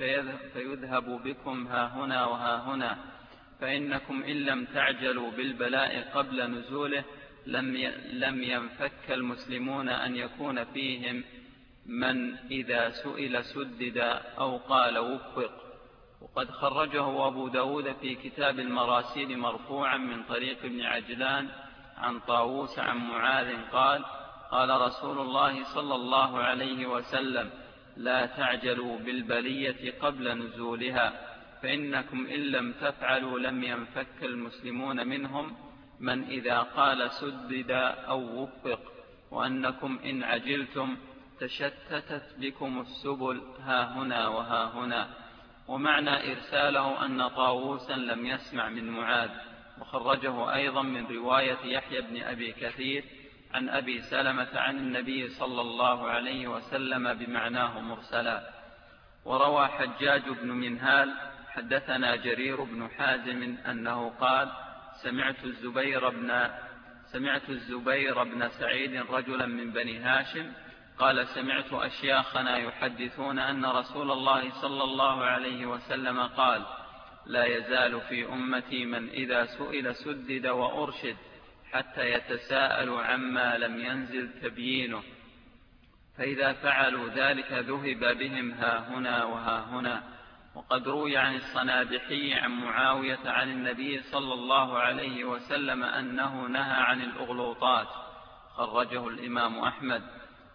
فيذهب بكم ها هنا وها هنا. فإنكم إن لم تعجلوا بالبلاء قبل نزوله لم لم ينفك المسلمون أن يكون فيهم من إذا سئل سدد أو قال وفق. وقد خرجه أبو داود في كتاب المراسيل مرفوعا من طريق ابن عجلان عن طاووس عن معاذ قال قال رسول الله صلى الله عليه وسلم لا تعجلوا بالبلية قبل نزولها. فإنكم إن لم تفعلوا لم ينفك المسلمون منهم من إذا قال سدد أو وفق وأنكم إن عجلتم تشتتت بكم السبل ها هنا وها هنا. ومعنى إرساله أن طاووسا لم يسمع من معاذ. وخرجه أيضا من رواية يحيى بن أبي كثير عن أبي سلمة عن النبي صلى الله عليه وسلم بمعناه مرسلا. وروى حجاج بن منهال حدثنا جرير بن حازم أنه قال سمعت الزبير بن سمعت الزبير بن سعيد رجلا من بني هاشم قال سمعت أشياخنا يحدثون أن رسول الله صلى الله عليه وسلم قال لا يزال في أمتي من إذا سئل سدد وأرشد حتى يتساءل عما لم ينزل تبيينه. فإذا فعلوا ذلك ذهب بهم ها هنا وها هنا. وقد روي عن الصنابحي عن معاوية عن النبي صلى الله عليه وسلم أنه نهى عن الأغلوطات. خرجه الإمام أحمد.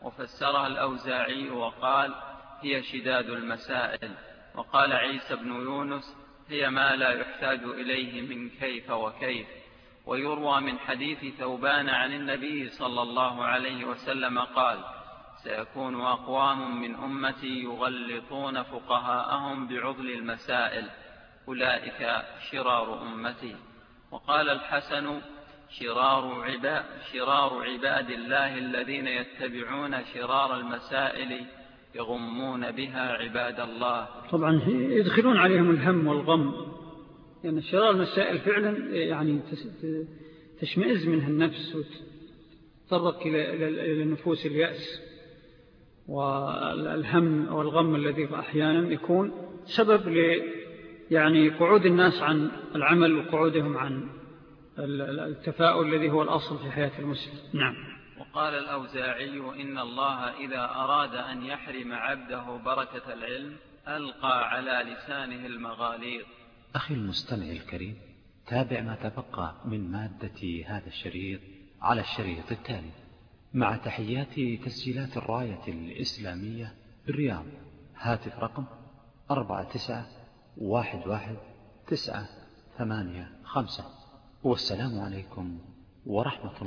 وفسرها الأوزاعي وقال هي شداد المسائل وقال عيسى بن يونس هي ما لا يحتاج إليه من كيف وكيف ويروى من حديث ثوبان عن النبي صلى الله عليه وسلم قال سيكون أقوام من أمتي يغلطون فقهاءهم بعضل المسائل. أولئك شرار أمتي. وقال الحسن شرار عباد, شرار عباد الله الذين يتبعون شرار المسائل يغمون بها عباد الله. طبعا يدخلون عليهم الهم والغم لأن يعني شرار المسائل فعلا يعني تشمئز منها النفس وتطرق إلى نفوس اليأس. والهم والغم الذي أحيانا يكون سبب ل يعني قعود الناس عن العمل وقعودهم عن التفاؤل الذي هو الأصل في حياة المسلم. نعم. وقال الأوزاعي إن الله إذا أراد أن يحرم عبده بركة العلم ألقى على لسانه المغالير أخي المستمع الكريم تابع ما تبقى من مادة هذا الشريط على الشريط التالي. مع تحيات تسجيلات الراية الإسلامية بالرياض. هاتف رقم أربعة تسعة واحد واحد تسعة ثمانية خمسة. والسلام عليكم ورحمة الله